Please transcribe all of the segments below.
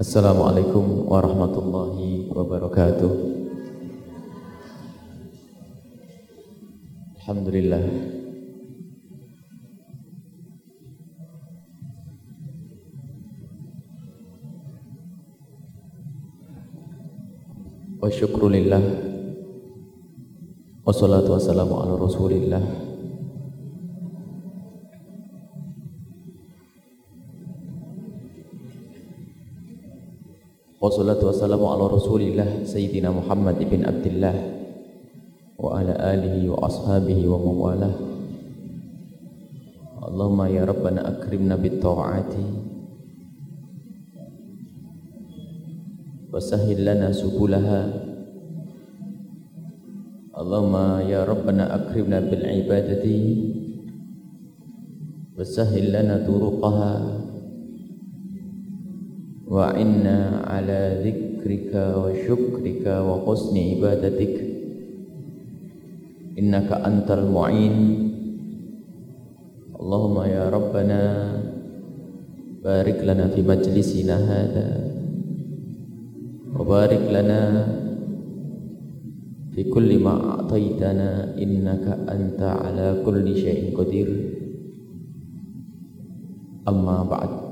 Assalamualaikum warahmatullahi wabarakatuh. Alhamdulillah. Wa syukru lillah. Wassalatu wassalamu ala rasulillah. Wassalatu wassalamu ala rasulillah Sayyidina Muhammad ibn Abdullah Wa ala alihi wa ashabihi wa mawalah Allahumma ya Rabbana akrimna bitta'ati Wa sahil lana subulaha Allahumma ya Rabbana akrimna bil ibadati wa inna ala dzikrika wa syukrika wa husni ibadatik. Innaka antal mu'in. Allahumma ya Rabbana barik lana fi majlisina hadha wa barik lana fi kulli ma a'taitana innaka anta ala kulli syai'in qadir. Amma ba'd.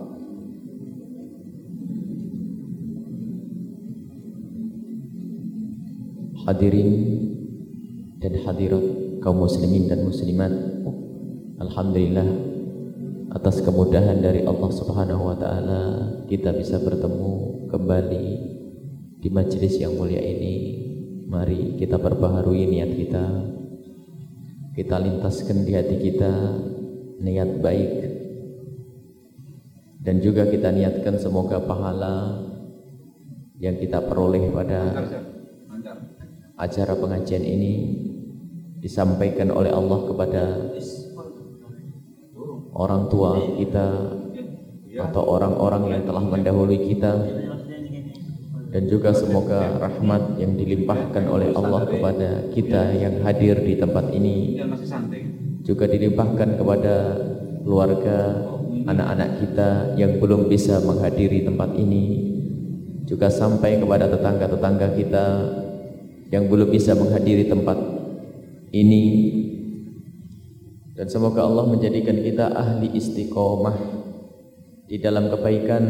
Hadirin dan hadirat kaum muslimin dan muslimat. Alhamdulillah atas kemudahan dari Allah subhanahu wa ta'ala kita bisa bertemu kembali di majelis yang mulia ini. Mari kita perbaharui niat kita. Kita lintaskan di hati kita niat baik. Dan juga kita niatkan semoga pahala yang kita peroleh pada acara pengajian ini disampaikan oleh Allah kepada orang tua kita atau orang-orang yang telah mendahului kita. Dan juga semoga rahmat yang dilimpahkan oleh Allah kepada kita yang hadir di tempat ini juga dilimpahkan kepada keluarga anak-anak kita yang belum bisa menghadiri tempat ini. Juga sampai kepada tetangga-tetangga kita yang belum bisa menghadiri tempat ini. Dan semoga Allah menjadikan kita ahli istiqomah di dalam kebaikan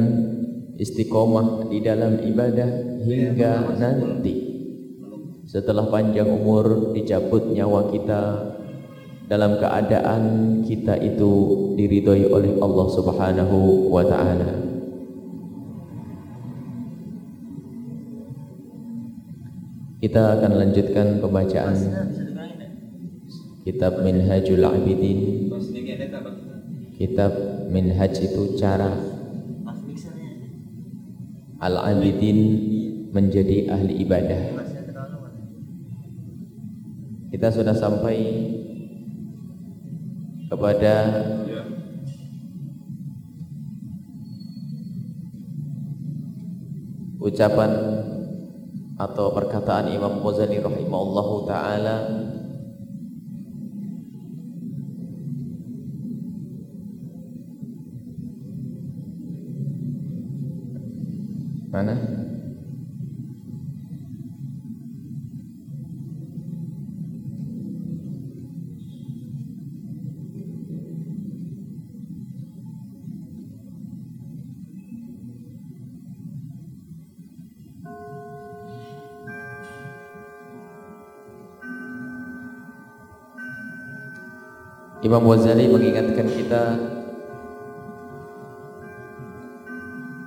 istiqomah di dalam ibadah hingga nanti. Setelah panjang umur dicabut nyawa kita dalam keadaan kita itu diridhoi oleh Allah Subhanahu wa taala Kita akan lanjutkan pembacaan Kitab Minhajul Abidin. Kitab Minhaj itu cara Al-Abidin menjadi ahli ibadah. Kita sudah sampai kepada ucapan atau perkataan Imam Ghazali rahimahullahu taala. Mana Imam Ghazali mengingatkan kita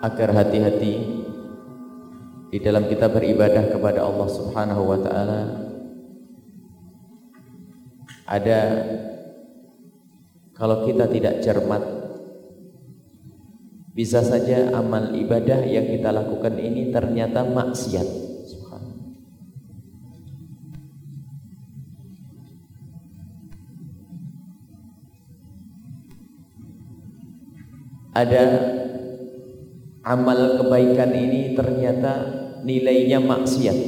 agar hati-hati di dalam kita beribadah kepada Allah Subhanahu wa taala. Ada kalau kita tidak cermat bisa saja amal ibadah yang kita lakukan ini ternyata maksiat ada amal kebaikan ini ternyata nilainya maksiat.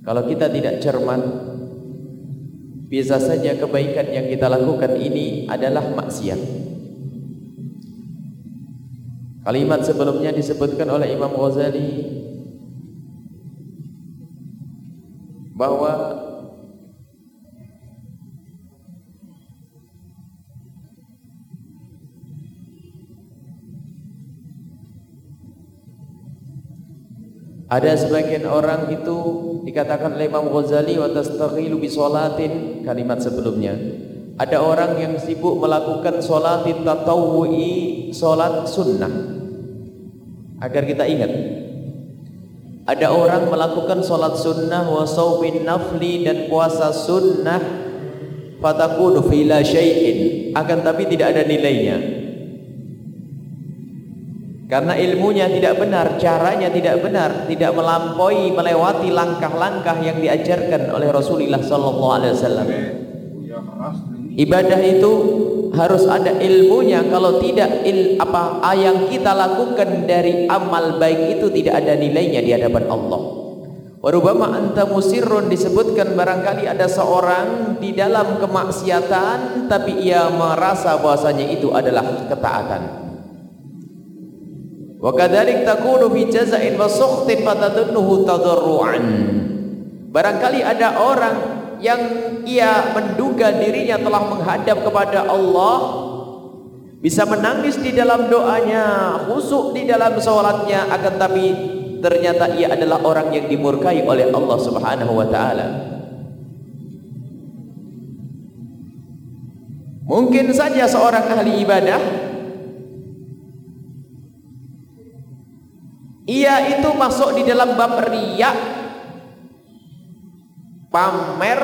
Kalau kita tidak cermat, bisa saja kebaikan yang kita lakukan ini adalah maksiat. Kalimat sebelumnya disebutkan oleh Imam Ghazali bahwa Ada sebagian orang itu dikatakan oleh Imam Ghazali wa tastaghilu bi salatin kalimat sebelumnya. Ada orang yang sibuk melakukan salat tatawwu'i, salat sunnah. Agar kita ingat. Ada orang melakukan salat sunnah wa nafli dan puasa sunnah fatakunu fi la syai'in akan tapi tidak ada nilainya. Karena ilmunya tidak benar, caranya tidak benar, tidak melampaui melewati langkah-langkah yang diajarkan oleh Rasulullah sallallahu alaihi wasallam. Ibadah itu harus ada ilmunya. Kalau tidak il, apa yang kita lakukan dari amal baik itu tidak ada nilainya di hadapan Allah. Warubama anta musirrun disebutkan barangkali ada seorang di dalam kemaksiatan tapi ia merasa bahwasanya itu adalah ketaatan. Wa kadzalik takunu fi jaza'in wa sukhtin fatadunnuhu tadarruan. Barangkali ada orang yang ia menduga dirinya telah menghadap kepada Allah bisa menangis di dalam doanya, khusyuk di dalam salatnya akan tapi ternyata ia adalah orang yang dimurkai oleh Allah Subhanahu wa taala. Mungkin saja seorang ahli ibadah Ia itu masuk di dalam bab riak pamer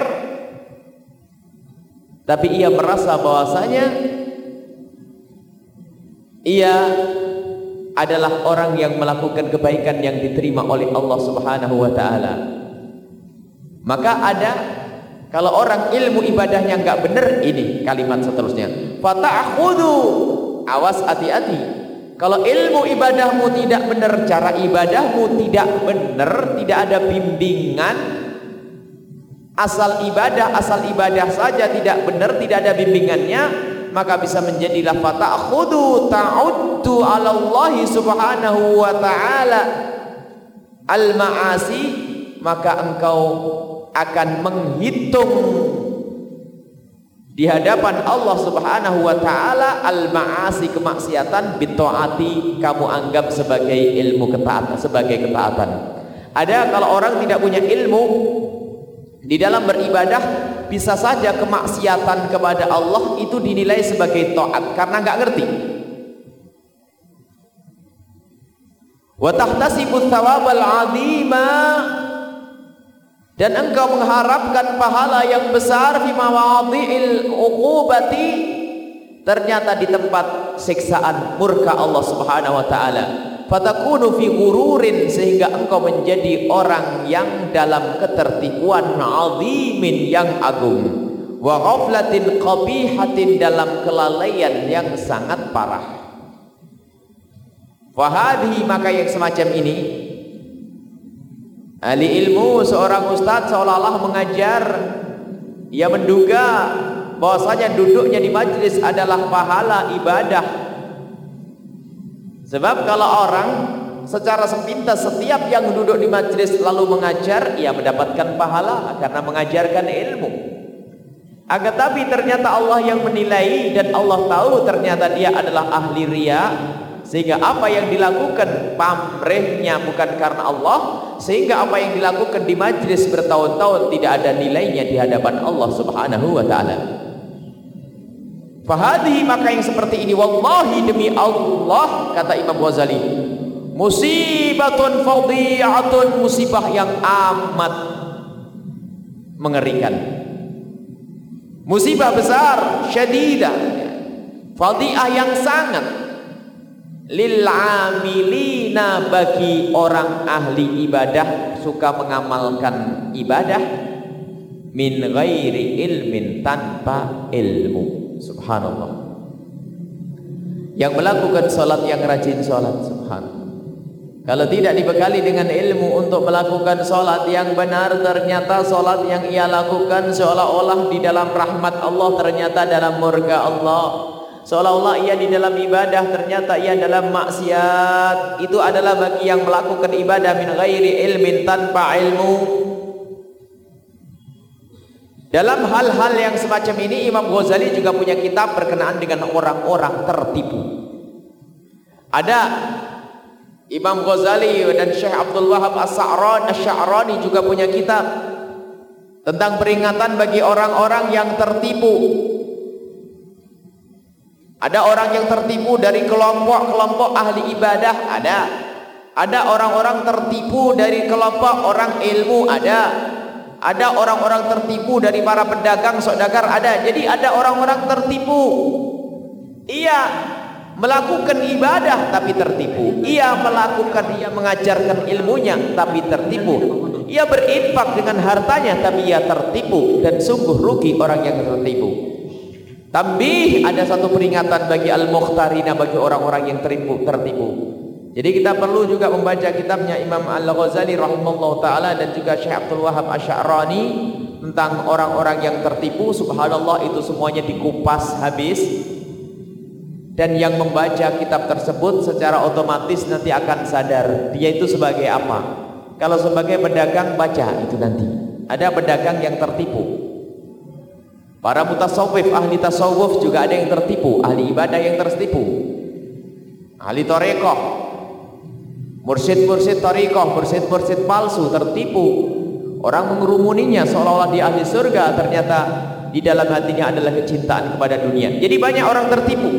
tapi ia merasa bahwasanya ia adalah orang yang melakukan kebaikan yang diterima oleh Allah Subhanahu wa taala. Maka ada kalau orang ilmu ibadahnya enggak benar ini kalimat seterusnya. Fata'khudhu awas hati-hati kalau ilmu ibadahmu tidak benar, cara ibadahmu tidak benar, tidak ada bimbingan, asal ibadah, asal ibadah saja tidak benar, tidak ada bimbingannya, maka bisa menjadilah fata'khudu ta'uddu 'ala Allah Subhanahu wa taala al-ma'asi, maka engkau akan menghitung di hadapan Allah Subhanahu wa taala al-ma'asi kemaksiatan bitaati kamu anggap sebagai ilmu ketaatan sebagai ketaatan. Ada kalau orang tidak punya ilmu di dalam beribadah bisa saja kemaksiatan kepada Allah itu dinilai sebagai taat karena enggak ngerti. Wa tahtasibu thawabal 'azima dan engkau mengharapkan pahala yang besar fi mawadhi'il uqubati ternyata di tempat siksaan murka Allah Subhanahu wa taala. Fatakunu fi gururin sehingga engkau menjadi orang yang dalam ketertipuan azimin yang agung. Wa ghaflatin qabihatin dalam kelalaian yang sangat parah. Fahadhi maka yang semacam ini ahli ilmu seorang ustadz seolah-olah mengajar. Ia menduga bahwasanya duduknya di majlis adalah pahala ibadah. Sebab kalau orang secara sepintas setiap yang duduk di majlis lalu mengajar ia mendapatkan pahala karena mengajarkan ilmu. Agar tapi ternyata Allah yang menilai dan Allah tahu ternyata dia adalah ahli ria sehingga apa yang dilakukan pamrihnya bukan karena Allah sehingga apa yang dilakukan di majlis bertahun-tahun tidak ada nilainya di hadapan Allah Subhanahu wa taala. Fahadhi maka yang seperti ini wallahi demi Allah kata Imam Ghazali musibatun fadhi'atun musibah yang amat mengerikan. Musibah besar, syadidah. Fadhi'ah yang sangat lil amilina bagi orang ahli ibadah suka mengamalkan ibadah min ghairi ilmin tanpa ilmu. Subhanallah. Yang melakukan salat yang rajin salat subhanallah. Kalau tidak dibekali dengan ilmu untuk melakukan salat yang benar ternyata salat yang ia lakukan seolah-olah di dalam rahmat Allah ternyata dalam murka Allah seolah-olah ia di dalam ibadah ternyata ia dalam maksiat. Itu adalah bagi yang melakukan ibadah min ghairi ilmin tanpa ilmu. Dalam hal-hal yang semacam ini Imam Ghazali juga punya kitab berkenaan dengan orang-orang tertipu. Ada Imam Ghazali dan Syekh Abdul Wahab As-Sa'rani juga punya kitab tentang peringatan bagi orang-orang yang tertipu. Ada orang yang tertipu dari kelompok-kelompok ahli ibadah, ada. Ada orang-orang tertipu dari kelompok orang ilmu, ada. Ada orang-orang tertipu dari para pedagang, saudagar, ada. Jadi ada orang-orang tertipu. Ia melakukan ibadah tapi tertipu. Ia melakukan, ia mengajarkan ilmunya tapi tertipu. Ia berinfak dengan hartanya tapi ia tertipu dan sungguh rugi orang yang tertipu. Tambih ada satu peringatan bagi al-mukhtarina bagi orang-orang yang tertipu, tertipu. Jadi kita perlu juga membaca kitabnya Imam Al-Ghazali rahimahullah taala dan juga Syekh Abdul Wahab Asy'arani tentang orang-orang yang tertipu. Subhanallah itu semuanya dikupas habis. Dan yang membaca kitab tersebut secara otomatis nanti akan sadar dia itu sebagai apa? Kalau sebagai pedagang baca itu nanti. Ada pedagang yang tertipu. Para mutasawwif, ahli tasawuf juga ada yang tertipu, ahli ibadah yang tertipu. Ahli torekoh, mursyid-mursyid torekoh, mursyid-mursyid palsu tertipu. Orang mengerumuninya seolah-olah di ahli surga, ternyata di dalam hatinya adalah kecintaan kepada dunia. Jadi banyak orang tertipu.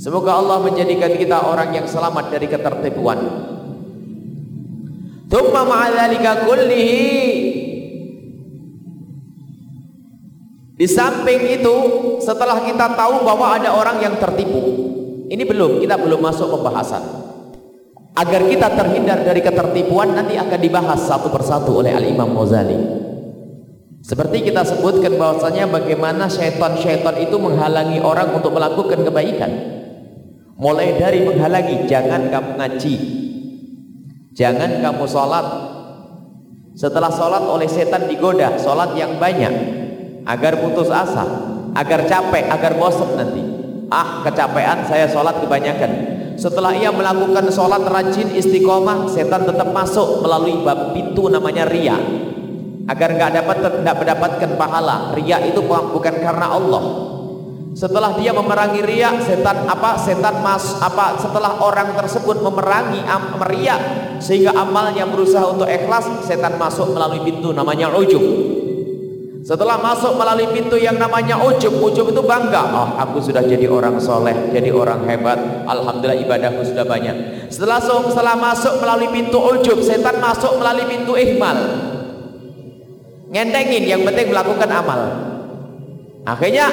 Semoga Allah menjadikan kita orang yang selamat dari ketertipuan. Thumma ma'adzalika kullihi Di samping itu setelah kita tahu bahwa ada orang yang tertipu Ini belum, kita belum masuk pembahasan. Agar kita terhindar dari ketertipuan nanti akan dibahas satu persatu oleh Al-Imam Ghazali. Seperti kita sebutkan bahwasanya bagaimana syaitan-syaitan itu menghalangi orang untuk melakukan kebaikan. Mulai dari menghalangi jangan kamu ngaji. Jangan kamu sholat. Setelah sholat oleh setan digoda Sholat yang banyak Agar putus asa Agar capek, agar bosan nanti. Ah kecapean saya sholat kebanyakan. Setelah ia melakukan sholat rajin istiqomah Setan tetap masuk melalui bab pintu namanya ria Agar nggak dapat tidak mendapatkan pahala. Ria itu bukan karena Allah. Setelah dia memerangi riak setan apa setan mas apa setelah orang tersebut memerangi am, meriak sehingga amalnya berusaha untuk ikhlas setan masuk melalui pintu namanya ujub setelah masuk melalui pintu yang namanya ujub ujub itu bangga. Oh aku sudah jadi orang soleh jadi orang hebat. Alhamdulillah ibadahku sudah banyak. Setelah setelah masuk melalui pintu ujub setan masuk melalui pintu ihmal. Ngendengin yang penting melakukan amal. Akhirnya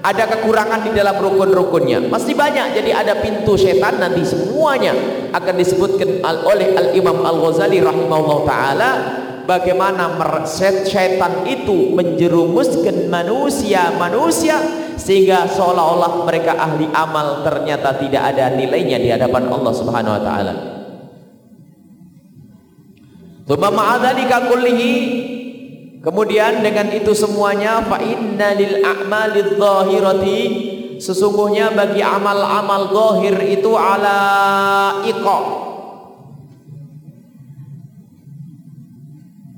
ada kekurangan di dalam rukun-rukunnya. Masih banyak jadi ada pintu setan nanti semuanya akan disebutkan oleh Al-Imam Al-Ghazali rahimahullah ta'ala bagaimana setan itu menjerumuskan manusia-manusia sehingga seolah-olah mereka ahli amal ternyata tidak ada nilainya di hadapan Allah subhanahu wa ta'ala. Thumma ma'adhalika kullihi. Kemudian dengan itu semuanya fa inna lil a'malidz zahirati sesungguhnya bagi amal-amal zahir itu ala iqa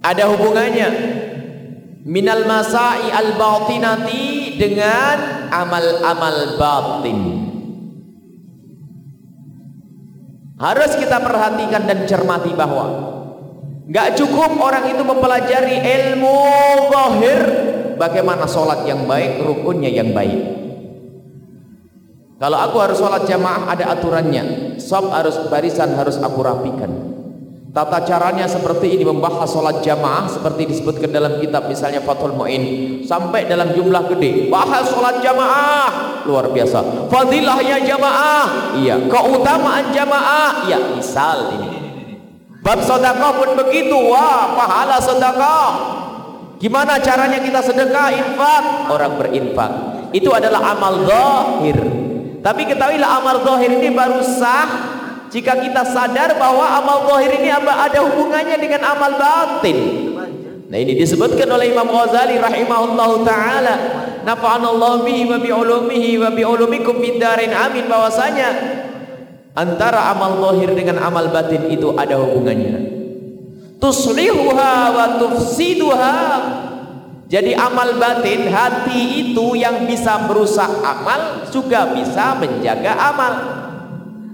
ada hubungannya minal masai al batinati dengan amal-amal batin harus kita perhatikan dan cermati bahwa Gak cukup orang itu mempelajari ilmu zahir bagaimana sholat yang baik, rukunnya yang baik. Kalau aku harus sholat jamaah ada aturannya. Sob harus barisan harus aku rapikan. Tata caranya seperti ini membahas sholat jamaah seperti disebutkan dalam kitab misalnya Fathul Mu'in sampai dalam jumlah gede. Bahas sholat jamaah luar biasa. Fadilahnya jamaah, iya. Keutamaan jamaah, iya. Misal ini. Bab sedekah pun begitu. Wah, pahala sedekah. Gimana caranya kita sedekah, infak? Orang berinfak. Itu adalah amal zahir. Tapi ketahuilah amal zahir ini baru sah jika kita sadar bahwa amal zahir ini ada hubungannya dengan amal batin. Nah ini disebutkan oleh Imam Ghazali rahimahullahu taala, nafa'anallahu bihi wa bi'ulumihi wa bi'ulumikum fid darin amin bahwasanya antara amal zahir dengan amal batin itu ada hubungannya. Tuslihuha wa tufsiduha. Jadi amal batin hati itu yang bisa merusak amal juga bisa menjaga amal.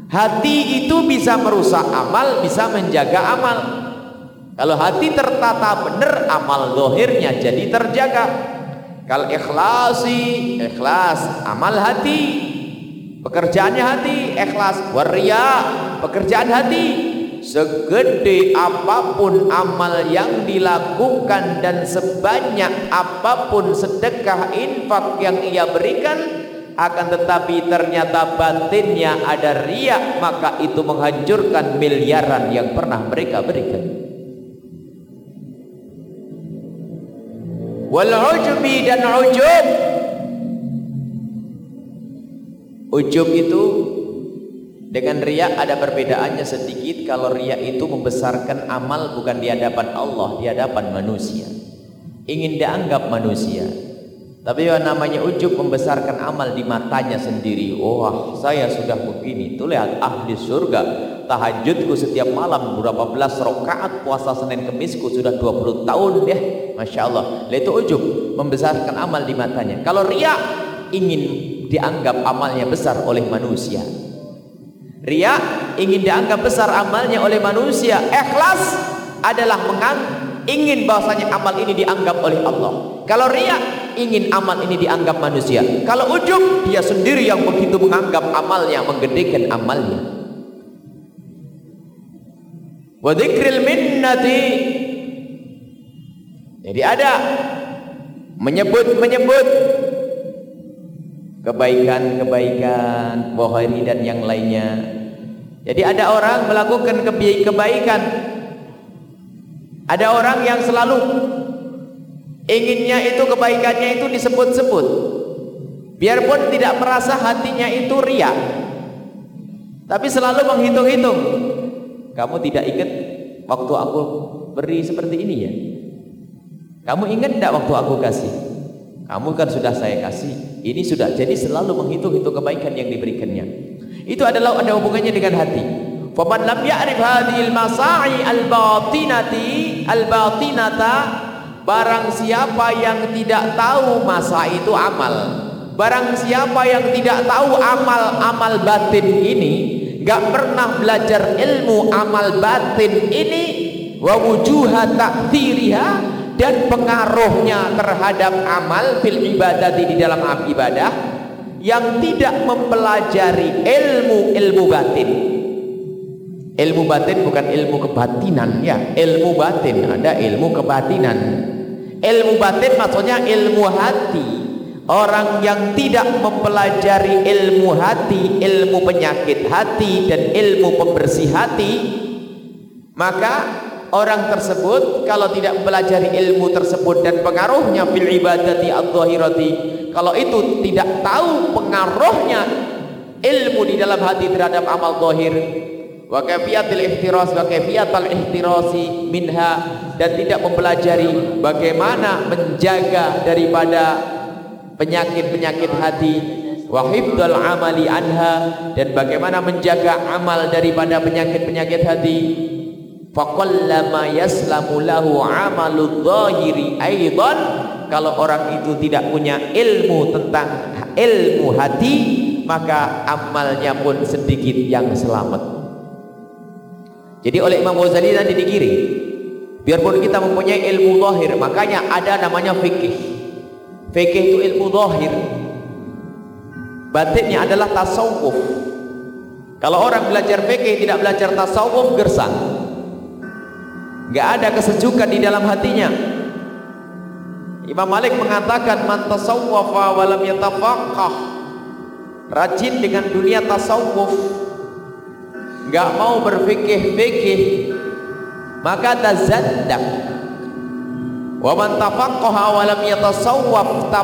Hati itu bisa merusak amal, bisa menjaga amal. Kalau hati tertata benar, amal dohirnya jadi terjaga. Kalau ikhlasi, ikhlas, amal hati, pekerjaannya hati, ikhlas, waria, pekerjaan hati. Segede apa pun amal yang dilakukan dan sebanyak apa pun sedekah infak yang ia berikan, akan tetapi ternyata batinnya ada riak, maka itu menghancurkan miliaran yang pernah mereka berikan. wal ujubi dan ujub ujub itu dengan riak ada perbedaannya sedikit kalau riak itu membesarkan amal bukan di hadapan Allah di hadapan manusia. Ingin dianggap manusia tapi yang namanya ujub membesarkan amal di matanya sendiri. Wah saya sudah begini. Tuh lihat ahli surga. Tahajudku setiap malam berapa belas rakaat puasa Senin Kemisku sudah 20 tahun ya. Masya Allah. Itu ujub membesarkan amal di matanya. Kalau ria ingin dianggap amalnya besar oleh manusia. Ria ingin dianggap besar amalnya oleh manusia. Ikhlas adalah mengang ingin bahwasanya amal ini dianggap oleh Allah. Kalau ria ingin amal ini dianggap manusia. Kalau ujub dia sendiri yang begitu menganggap amalnya menggedekan amalnya. Wa minnati. Jadi ada menyebut-menyebut kebaikan-kebaikan Bukhari dan yang lainnya. Jadi ada orang melakukan kebaikan. Ada orang yang selalu inginnya itu kebaikannya itu disebut-sebut biarpun tidak merasa hatinya itu riak tapi selalu menghitung-hitung kamu tidak ingat waktu aku beri seperti ini ya? Kamu ingat tidak waktu aku kasih? Kamu kan sudah saya kasih. Ini sudah jadi selalu menghitung-hitung kebaikan yang diberikannya. Itu adalah ada hubungannya dengan hati. Barang siapa yang tidak tahu masa itu amal. Barang siapa yang tidak tahu amal-amal batin ini gak pernah belajar ilmu amal batin ini wa wujuha ta'thiriha dan pengaruhnya terhadap amal fil ibadah di dalam ibadah yang tidak mempelajari ilmu-ilmu batin. Ilmu batin bukan ilmu kebatinan ya. Ilmu batin ada ilmu kebatinan ilmu batin maksudnya ilmu hati. Orang yang tidak mempelajari ilmu hati, ilmu penyakit hati dan ilmu pembersih hati, maka orang tersebut kalau tidak mempelajari ilmu tersebut dan pengaruhnya fil ibadati adh-dhahirati, kalau itu tidak tahu pengaruhnya ilmu di dalam hati terhadap amal zahir wa kaifiyatil ihtiras wa kaifiyatal ihtirasi minha dan tidak mempelajari bagaimana menjaga daripada penyakit-penyakit hati wa hifdzal amali anha dan bagaimana menjaga amal daripada penyakit-penyakit hati. Faqallama yaslamu lahu amalu dhahiri aidan kalau orang itu tidak punya ilmu tentang ilmu hati maka amalnya pun sedikit yang selamat jadi oleh Imam Ghazali tadi dikiri biarpun kita mempunyai ilmu zahir makanya ada namanya fikih Fikih itu ilmu zahir. Batinnya adalah tasawuf. Kalau orang belajar fikih tidak belajar tasawuf gersang. Enggak ada kesejukan di dalam hatinya. Imam Malik mengatakan man tasawwafa wa lam. Rajin dengan dunia tasawuf. Enggak mau berfikih-fikih maka tazaddak Wa man tafaqqaha wa lam yatasawwaf.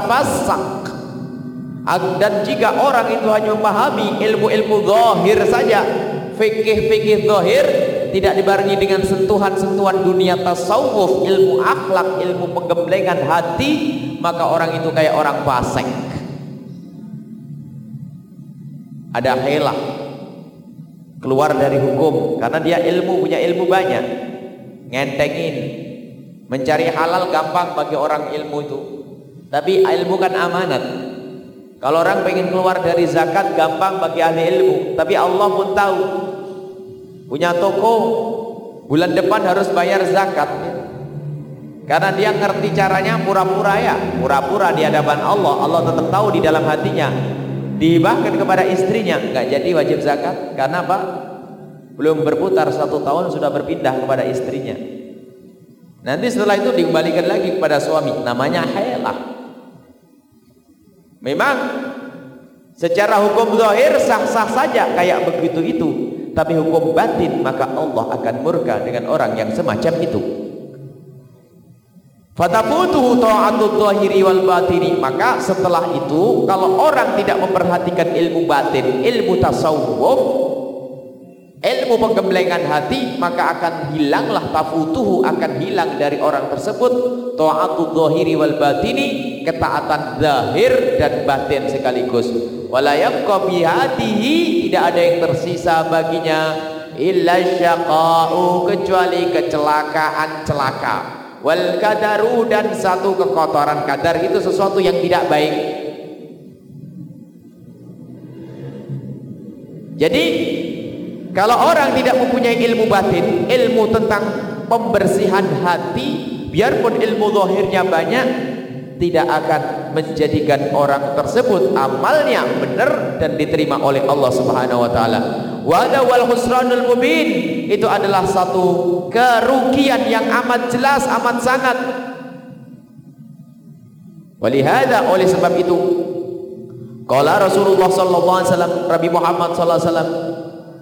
Dan jika orang itu hanya memahami ilmu-ilmu zahir saja, fikih-fikih zahir, tidak dibarengi dengan sentuhan-sentuhan dunia tasawuf, ilmu akhlak, ilmu penggemblengan hati, maka orang itu kayak orang fasik. Ada helah keluar dari hukum karena dia ilmu punya ilmu banyak. Ngentengin mencari halal gampang bagi orang ilmu itu. Tapi ilmu kan amanat. Kalau orang pengen keluar dari zakat gampang bagi ahli ilmu, tapi Allah pun tahu. Punya toko bulan depan harus bayar zakat. Karena dia ngerti caranya pura-pura ya, pura-pura di hadapan Allah. Allah tetap tahu di dalam hatinya. Dibahkan kepada istrinya, nggak jadi wajib zakat. Karena apa? Belum berputar satu tahun sudah berpindah kepada istrinya. Nanti setelah itu dikembalikan lagi kepada suami. Namanya helah. Memang secara hukum zahir sah-sah saja kayak begitu itu, tapi hukum batin maka Allah akan murka dengan orang yang semacam itu. Fatafutuhu ta'atul zahiri wal batini. Maka setelah itu kalau orang tidak memperhatikan ilmu batin ilmu tasawuf ilmu penggemblengan hati maka akan hilanglah tafutuhu akan hilang dari orang tersebut. Ta'atul zahiri wal batini ketaatan zahir dan batin sekaligus. Wala yabqa bihatihi tidak ada yang tersisa baginya illa syaqa'u kecuali kecelakaan celaka wal kadaru dan satu kekotoran kadar itu sesuatu yang tidak baik jadi kalau orang tidak mempunyai ilmu batin, ilmu tentang pembersihan hati, biarpun ilmu zahirnya banyak, tidak akan menjadikan orang tersebut amalnya benar dan diterima oleh Allah Subhanahu wa taala. Wa wal husranul mubin. Itu adalah satu kerugian yang amat jelas, amat sangat. Walihada oleh sebab itu Qala Rasulullah sallallahu alaihi wasallam Nabi Muhammad sallallahu alaihi wasallam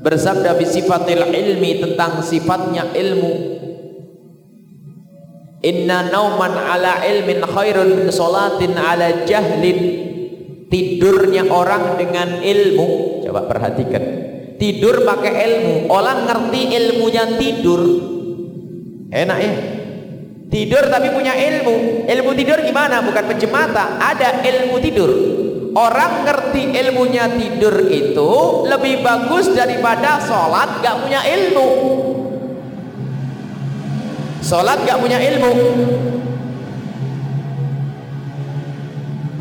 bersabda bi sifatil ilmi tentang sifatnya ilmu. Inna nauman ala ilmin khairun salatin ala jahlin. Tidurnya orang dengan ilmu. Coba perhatikan tidur pakai ilmu. Orang ngerti ilmunya tidur. Enak ya? Tidur tapi punya ilmu. Ilmu tidur gimana? Bukan pencemata ada ilmu tidur. Orang ngerti ilmunya tidur itu lebih bagus daripada sholat gak punya ilmu. Sholat gak punya ilmu.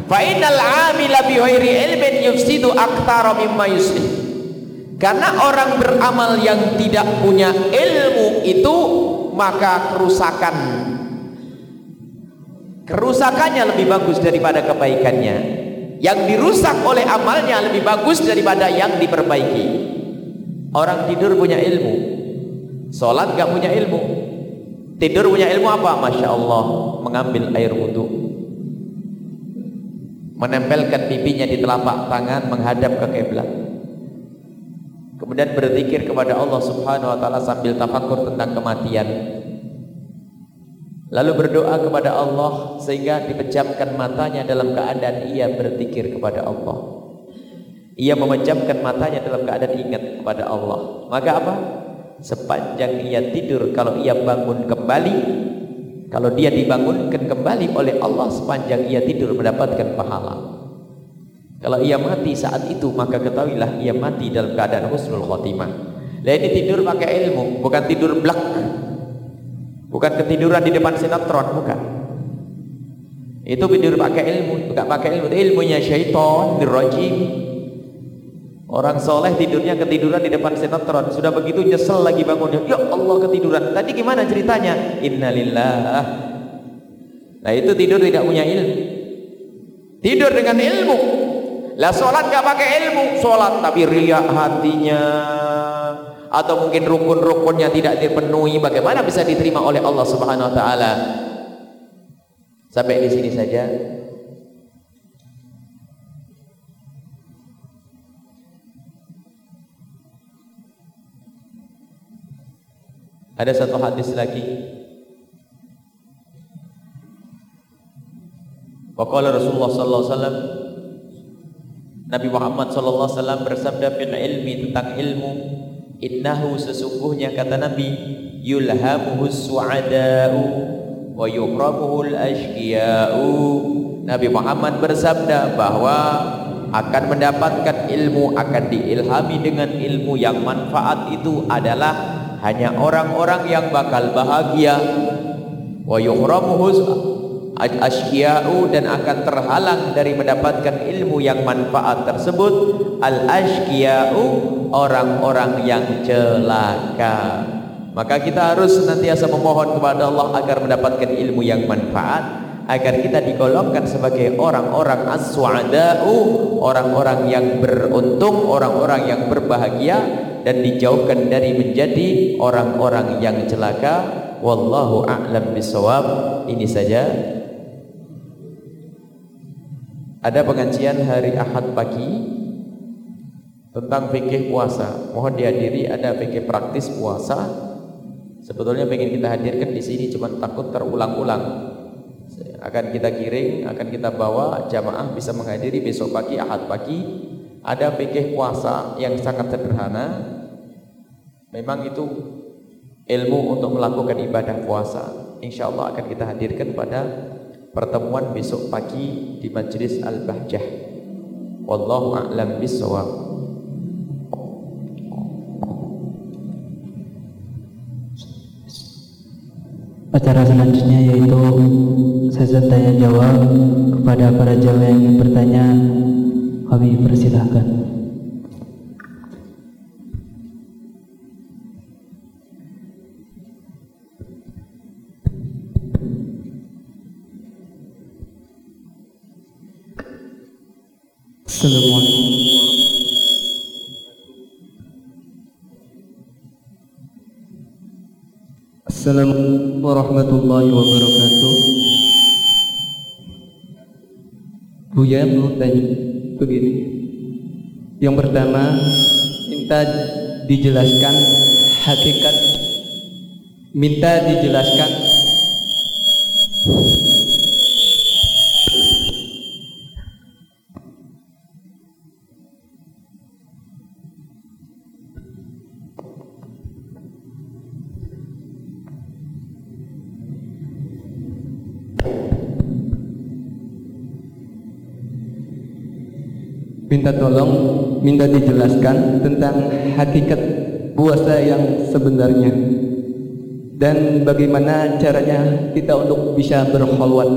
Fa'inal amila bihoiri ilmin yufsidu aktara mimma yuslih karena orang beramal yang tidak punya ilmu itu maka kerusakan. Kerusakannya lebih bagus daripada kebaikannya. Yang dirusak oleh amalnya lebih bagus daripada yang diperbaiki. Orang tidur punya ilmu. Sholat gak punya ilmu. Tidur punya ilmu apa? Masya Allah mengambil air wudhu. Menempelkan pipinya di telapak tangan menghadap ke kiblat kemudian berzikir kepada Allah subhanahu wa ta'ala sambil tafakur tentang kematian. Lalu berdoa kepada Allah sehingga dipejamkan matanya dalam keadaan ia berzikir kepada Allah. Ia memejamkan matanya dalam keadaan ingat kepada Allah. Maka apa? Sepanjang ia tidur kalau ia bangun kembali kalau dia dibangunkan kembali oleh Allah sepanjang ia tidur mendapatkan pahala kalau ia mati saat itu maka ketahuilah ia mati dalam keadaan husnul khotimah. Lah ini tidur pakai ilmu bukan tidur blak. Bukan ketiduran di depan sinetron bukan. Itu tidur pakai ilmu bukan pakai ilmu. Ilmunya syaitan dirajim orang soleh tidurnya ketiduran di depan sinetron. Sudah begitu nyesel lagi bangunnya. Ya Allah ketiduran. Tadi gimana ceritanya? Innalillah nah itu tidur tidak punya ilmu. Tidur dengan ilmu lah sholat gak pakai ilmu. Sholat tapi riak hatinya. Atau mungkin rukun-rukunnya tidak dipenuhi. Bagaimana bisa diterima oleh Allah Subhanahu wa taala? Sampai di sini saja. Ada satu hadis lagi. Waqala Rasulullah sallallahu alaihi wasallam Nabi Muhammad wasallam bersabda fil ilmi tentang ilmu innahu sesungguhnya kata Nabi yulhamuhu su'ada'u wa yukramuhu al-ashqiya'u. Nabi Muhammad bersabda bahwa akan mendapatkan ilmu akan diilhami dengan ilmu yang manfaat itu adalah hanya orang-orang yang bakal bahagia. Wa yukramuhu asyqiya'u dan akan terhalang dari mendapatkan ilmu yang manfaat tersebut. Al asyqiya'u orang-orang yang celaka. Maka kita harus senantiasa memohon kepada Allah agar mendapatkan ilmu yang manfaat agar kita digolongkan sebagai orang-orang as-su'ada'u orang-orang yang beruntung orang-orang yang berbahagia dan dijauhkan dari menjadi orang-orang yang celaka. Wallahu a'lam bisawab ini saja ada pengajian hari Ahad pagi tentang fikih puasa. Mohon dihadiri ada fikih praktis puasa. Sebetulnya pengen kita hadirkan di sini cuma takut terulang-ulang. Akan kita kiring, akan kita bawa jamaah bisa menghadiri besok pagi Ahad pagi. Ada fikih puasa yang sangat sederhana. Memang itu ilmu untuk melakukan ibadah puasa. Insya Allah akan kita hadirkan pada pertemuan besok pagi di Majlis Al-Bahjah. Wallahu a'lam bishawab. Acara selanjutnya yaitu sesi tanya jawab kepada para jamaah yang ingin bertanya. Kami persilahkan. Assalamualaikum warahmatullahi wabarakatuh. Buya mau tanya. Begini. Yang pertama Minta dijelaskan hakikat. Minta dijelaskan minta dijelaskan tentang hakikat puasa yang sebenarnya dan bagaimana caranya kita untuk bisa berkholwat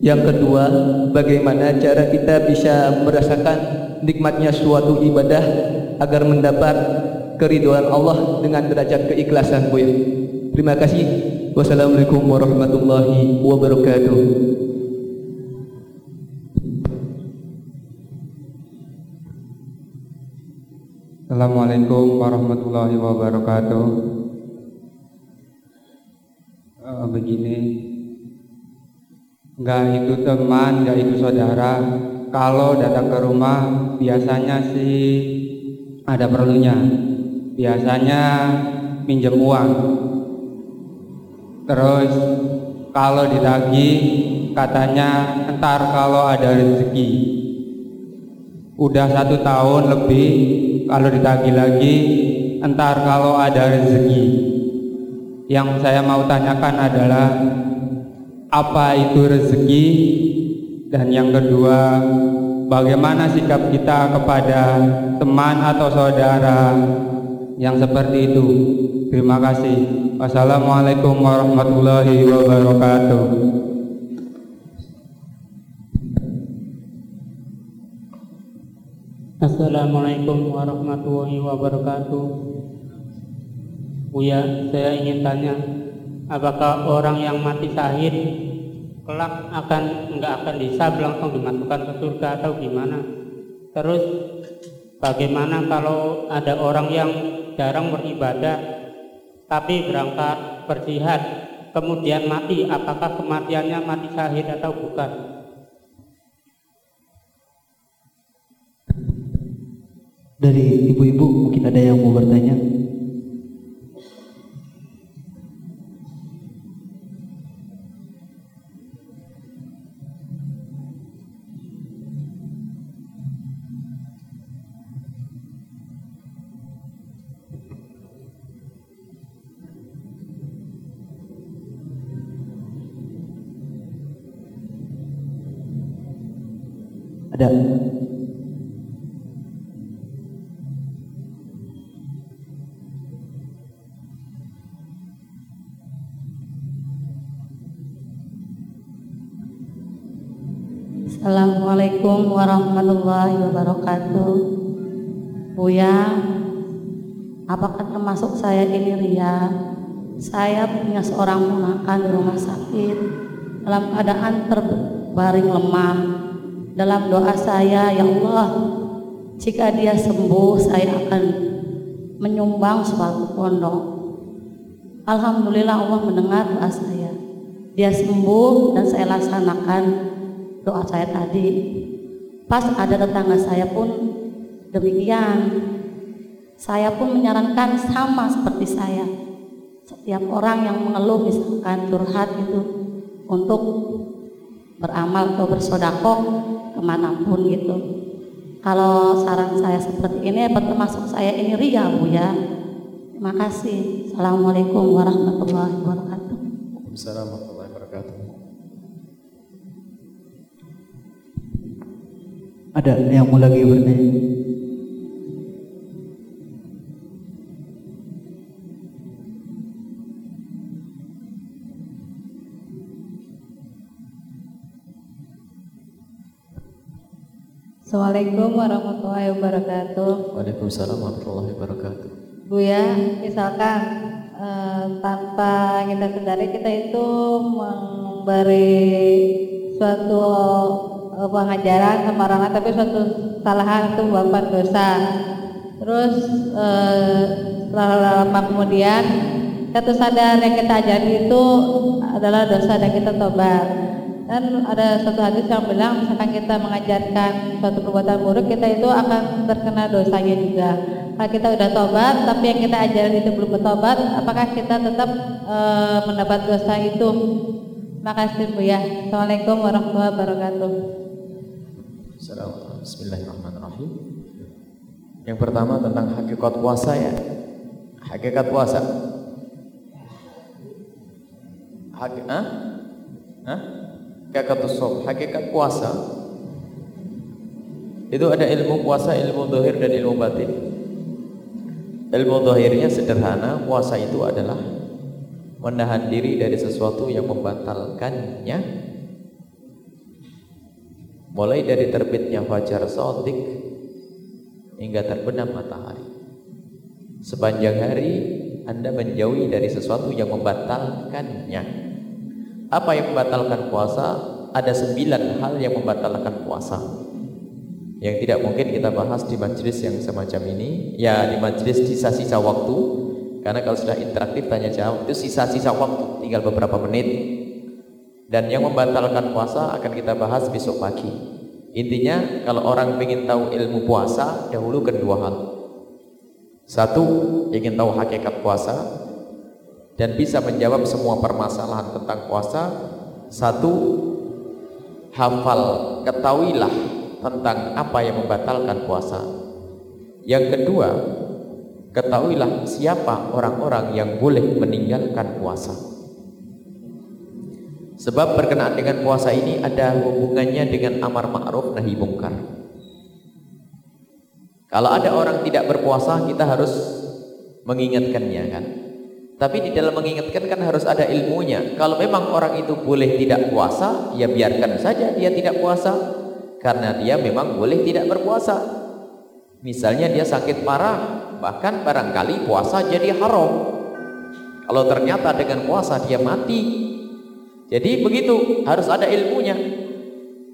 yang kedua bagaimana cara kita bisa merasakan nikmatnya suatu ibadah agar mendapat keriduan Allah dengan derajat keikhlasan Bu terima kasih. Wassalamualaikum warahmatullahi wabarakatuh Assalamualaikum warahmatullahi wabarakatuh. Uh, begini, nggak itu teman, nggak itu saudara. Kalau datang ke rumah, biasanya sih ada perlunya. Biasanya pinjam uang. Terus kalau ditagih, katanya entar kalau ada rezeki. Udah satu tahun lebih kalau ditagih lagi entar kalau ada rezeki. Yang saya mau tanyakan adalah apa itu rezeki? Dan yang kedua bagaimana sikap kita kepada teman atau saudara yang seperti itu? Terima kasih. Wassalamualaikum warahmatullahi wabarakatuh Assalamualaikum warahmatullahi wabarakatuh. Buya, saya ingin tanya Apakah orang yang mati syahid Kelak akan nggak akan disab langsung dimasukkan ke surga atau gimana? Terus bagaimana kalau ada orang yang jarang beribadah Tapi berangkat berjihad Kemudian mati? Apakah kematiannya mati syahid atau bukan Dari ibu-ibu mungkin ada yang mau bertanya. Ada. Assalamualaikum warahmatullahi wabarakatuh. Buya Apakah termasuk saya ini Ria? Saya punya seorang ponakan di rumah sakit. Dalam keadaan terbaring lemah. Dalam doa saya Ya Allah Jika dia sembuh saya akan Menyumbang suatu pondok. Alhamdulillah Allah mendengar doa saya. Dia sembuh dan saya laksanakan doa saya tadi. Pas ada tetangga saya pun demikian. Saya pun menyarankan sama seperti saya. Setiap orang yang mengeluh misalkan curhat itu untuk beramal atau bersodakoh ke mana pun gitu. Kalau saran saya seperti ini termasuk saya ini ria bu ya. Terima kasih. Assalamualaikum warahmatullahi wabarakatuh Ada yang mau lagi bertanya? Assalamualaikum warahmatullahi wabarakatuh. Waalaikumsalam warahmatullahi wabarakatuh Bu ya, misalkan eh, tanpa kita sadari kita itu memberi suatu eh, pengajaran lain, tapi suatu kesalahan itu merupakan dosa. Terus eh, setelah lama kemudian satu sadar yang kita ajari itu adalah dosa dan kita tobat. Dan ada satu hadis yang bilang misalkan kita mengajarkan suatu perbuatan buruk kita itu akan terkena dosanya juga. Kalau kita udah tobat tapi yang kita ajarin itu belum bertobat, apakah kita tetap e, mendapat dosa itu? Makasih Bu ya. Assalamualaikum warahmatullahi wabarakatuh. Bismillahirrahmanirrahim. Yang pertama tentang hakikat puasa ya. Hakikat puasa. Hak, ah? Hakikat hakikat puasa. Itu ada ilmu puasa, ilmu dohir dan ilmu batin. Ilmu dohirnya sederhana, puasa itu adalah Menahan diri dari sesuatu yang membatalkannya mulai dari terbitnya fajar sodik hingga terbenam matahari. Sepanjang hari Anda menjauhi dari sesuatu yang membatalkannya. Apa yang membatalkan puasa? Ada sembilan hal yang membatalkan puasa. Yang tidak mungkin kita bahas di majelis yang semacam ini. Ya di majelis sisa-sisa waktu. Karena kalau sudah interaktif tanya jawab itu sisa-sisa waktu, tinggal beberapa menit dan yang membatalkan puasa akan kita bahas besok pagi. Intinya kalau orang ingin tahu ilmu puasa, dahulukan dua hal. Satu, ingin tahu hakikat puasa dan bisa menjawab semua permasalahan tentang puasa. Satu, hafal, ketahuilah tentang apa yang membatalkan puasa. Yang kedua, ketahuilah siapa orang-orang yang boleh meninggalkan puasa. Sebab berkenaan dengan puasa ini ada hubungannya dengan amar ma'ruf nahi mungkar. Kalau ada orang tidak berpuasa, kita harus mengingatkannya kan. Tapi di dalam mengingatkan kan harus ada ilmunya. Kalau memang orang itu boleh tidak puasa, ya biarkan saja dia tidak puasa. Karena dia memang boleh tidak berpuasa. Misalnya dia sakit parah, bahkan barangkali puasa jadi haram. Kalau ternyata dengan puasa dia mati, jadi begitu, harus ada ilmunya.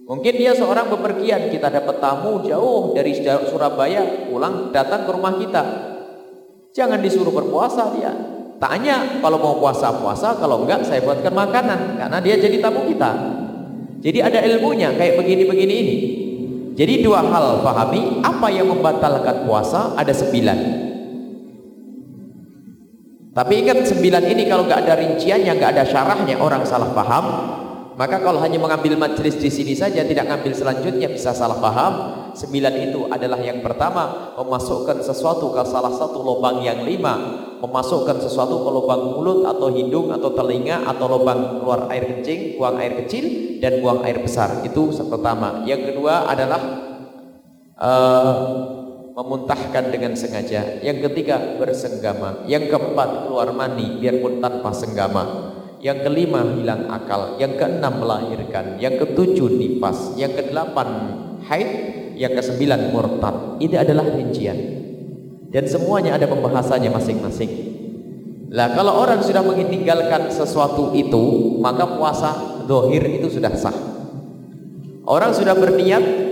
Mungkin dia seorang bepergian, kita dapat tamu jauh dari Surabaya, pulang datang ke rumah kita. Jangan disuruh berpuasa dia. Tanya kalau mau puasa-puasa, kalau enggak saya buatkan makanan karena dia jadi tamu kita. Jadi ada ilmunya kayak begini-begini ini. Jadi dua hal pahami apa yang membatalkan puasa ada sembilan. Tapi ingat sembilan ini kalau nggak ada rinciannya, nggak ada syarahnya, orang salah paham. Maka kalau hanya mengambil majelis di sini saja, tidak ngambil selanjutnya bisa salah paham. Sembilan itu adalah yang pertama, memasukkan sesuatu ke salah satu lubang yang lima. Memasukkan sesuatu ke lubang mulut atau hidung atau telinga atau lubang keluar air kencing, buang air kecil. dan buang air besar. Itu pertama. Yang kedua adalah uh, memuntahkan dengan sengaja. Yang ketiga bersenggama. Yang keempat keluar mani biarpun tanpa senggama. Yang kelima hilang akal. Yang keenam melahirkan. Yang ketujuh nifas. Yang kedelapan haid. Yang kesembilan murtad. Ini adalah rincian. Dan semuanya ada pembahasannya masing-masing. Lah kalau orang sudah meninggalkan sesuatu itu, maka puasa dohir itu sudah sah. Orang sudah berniat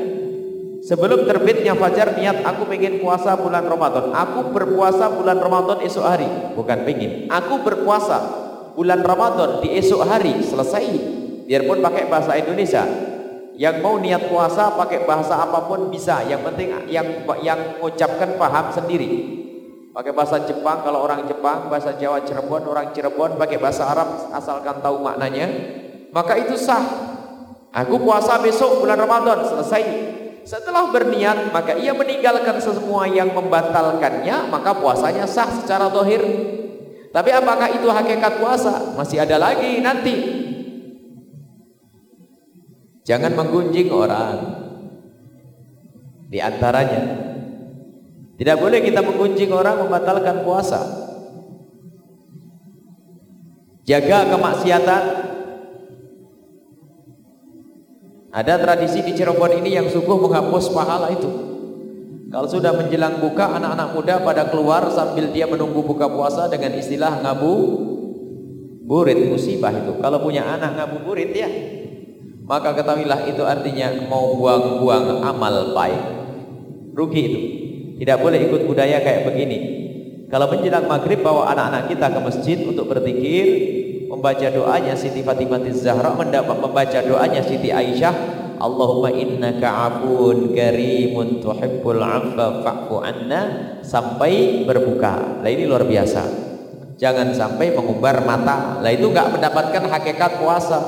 Sebelum terbitnya fajar niat aku pengen puasa bulan Ramadan. Aku berpuasa bulan Ramadan esok hari. Bukan pengen. Aku berpuasa bulan Ramadan di esok hari selesai. Biarpun pakai bahasa Indonesia. Yang mau niat puasa pakai bahasa apa pun bisa. Yang penting yang yang mengucapkan paham sendiri. Pakai bahasa Jepang kalau orang Jepang, bahasa Jawa Cirebon, orang Cirebon pakai bahasa Arab asalkan tahu maknanya, maka itu sah. Aku puasa besok bulan Ramadan selesai. Setelah berniat maka ia meninggalkan semua yang membatalkannya maka puasanya sah secara dohir. Tapi apakah itu hakikat puasa? Masih ada lagi nanti. Jangan menggunjing orang. Di antaranya tidak boleh kita menggunjing orang membatalkan puasa. Jaga kemaksiatan Ada tradisi di Cirebon ini yang sungguh menghapus pahala itu. Kalau sudah menjelang buka, anak-anak muda pada keluar sambil dia menunggu buka puasa dengan istilah ngabu burit musibah itu. Kalau punya anak ngabu burit ya, maka ketahuilah itu artinya mau buang-buang amal baik. Rugi itu. Tidak boleh ikut budaya kayak begini. Kalau menjelang maghrib bawa anak-anak kita ke masjid untuk berzikir, membaca doanya Siti Fatimah Zahra mendapat membaca doanya Siti Aisyah Allahumma innaka afun karimun tuhibbul afwa fa'fu anna sampai berbuka. Lah ini luar biasa. Jangan sampai mengumbar mata. Lah itu enggak mendapatkan hakikat puasa.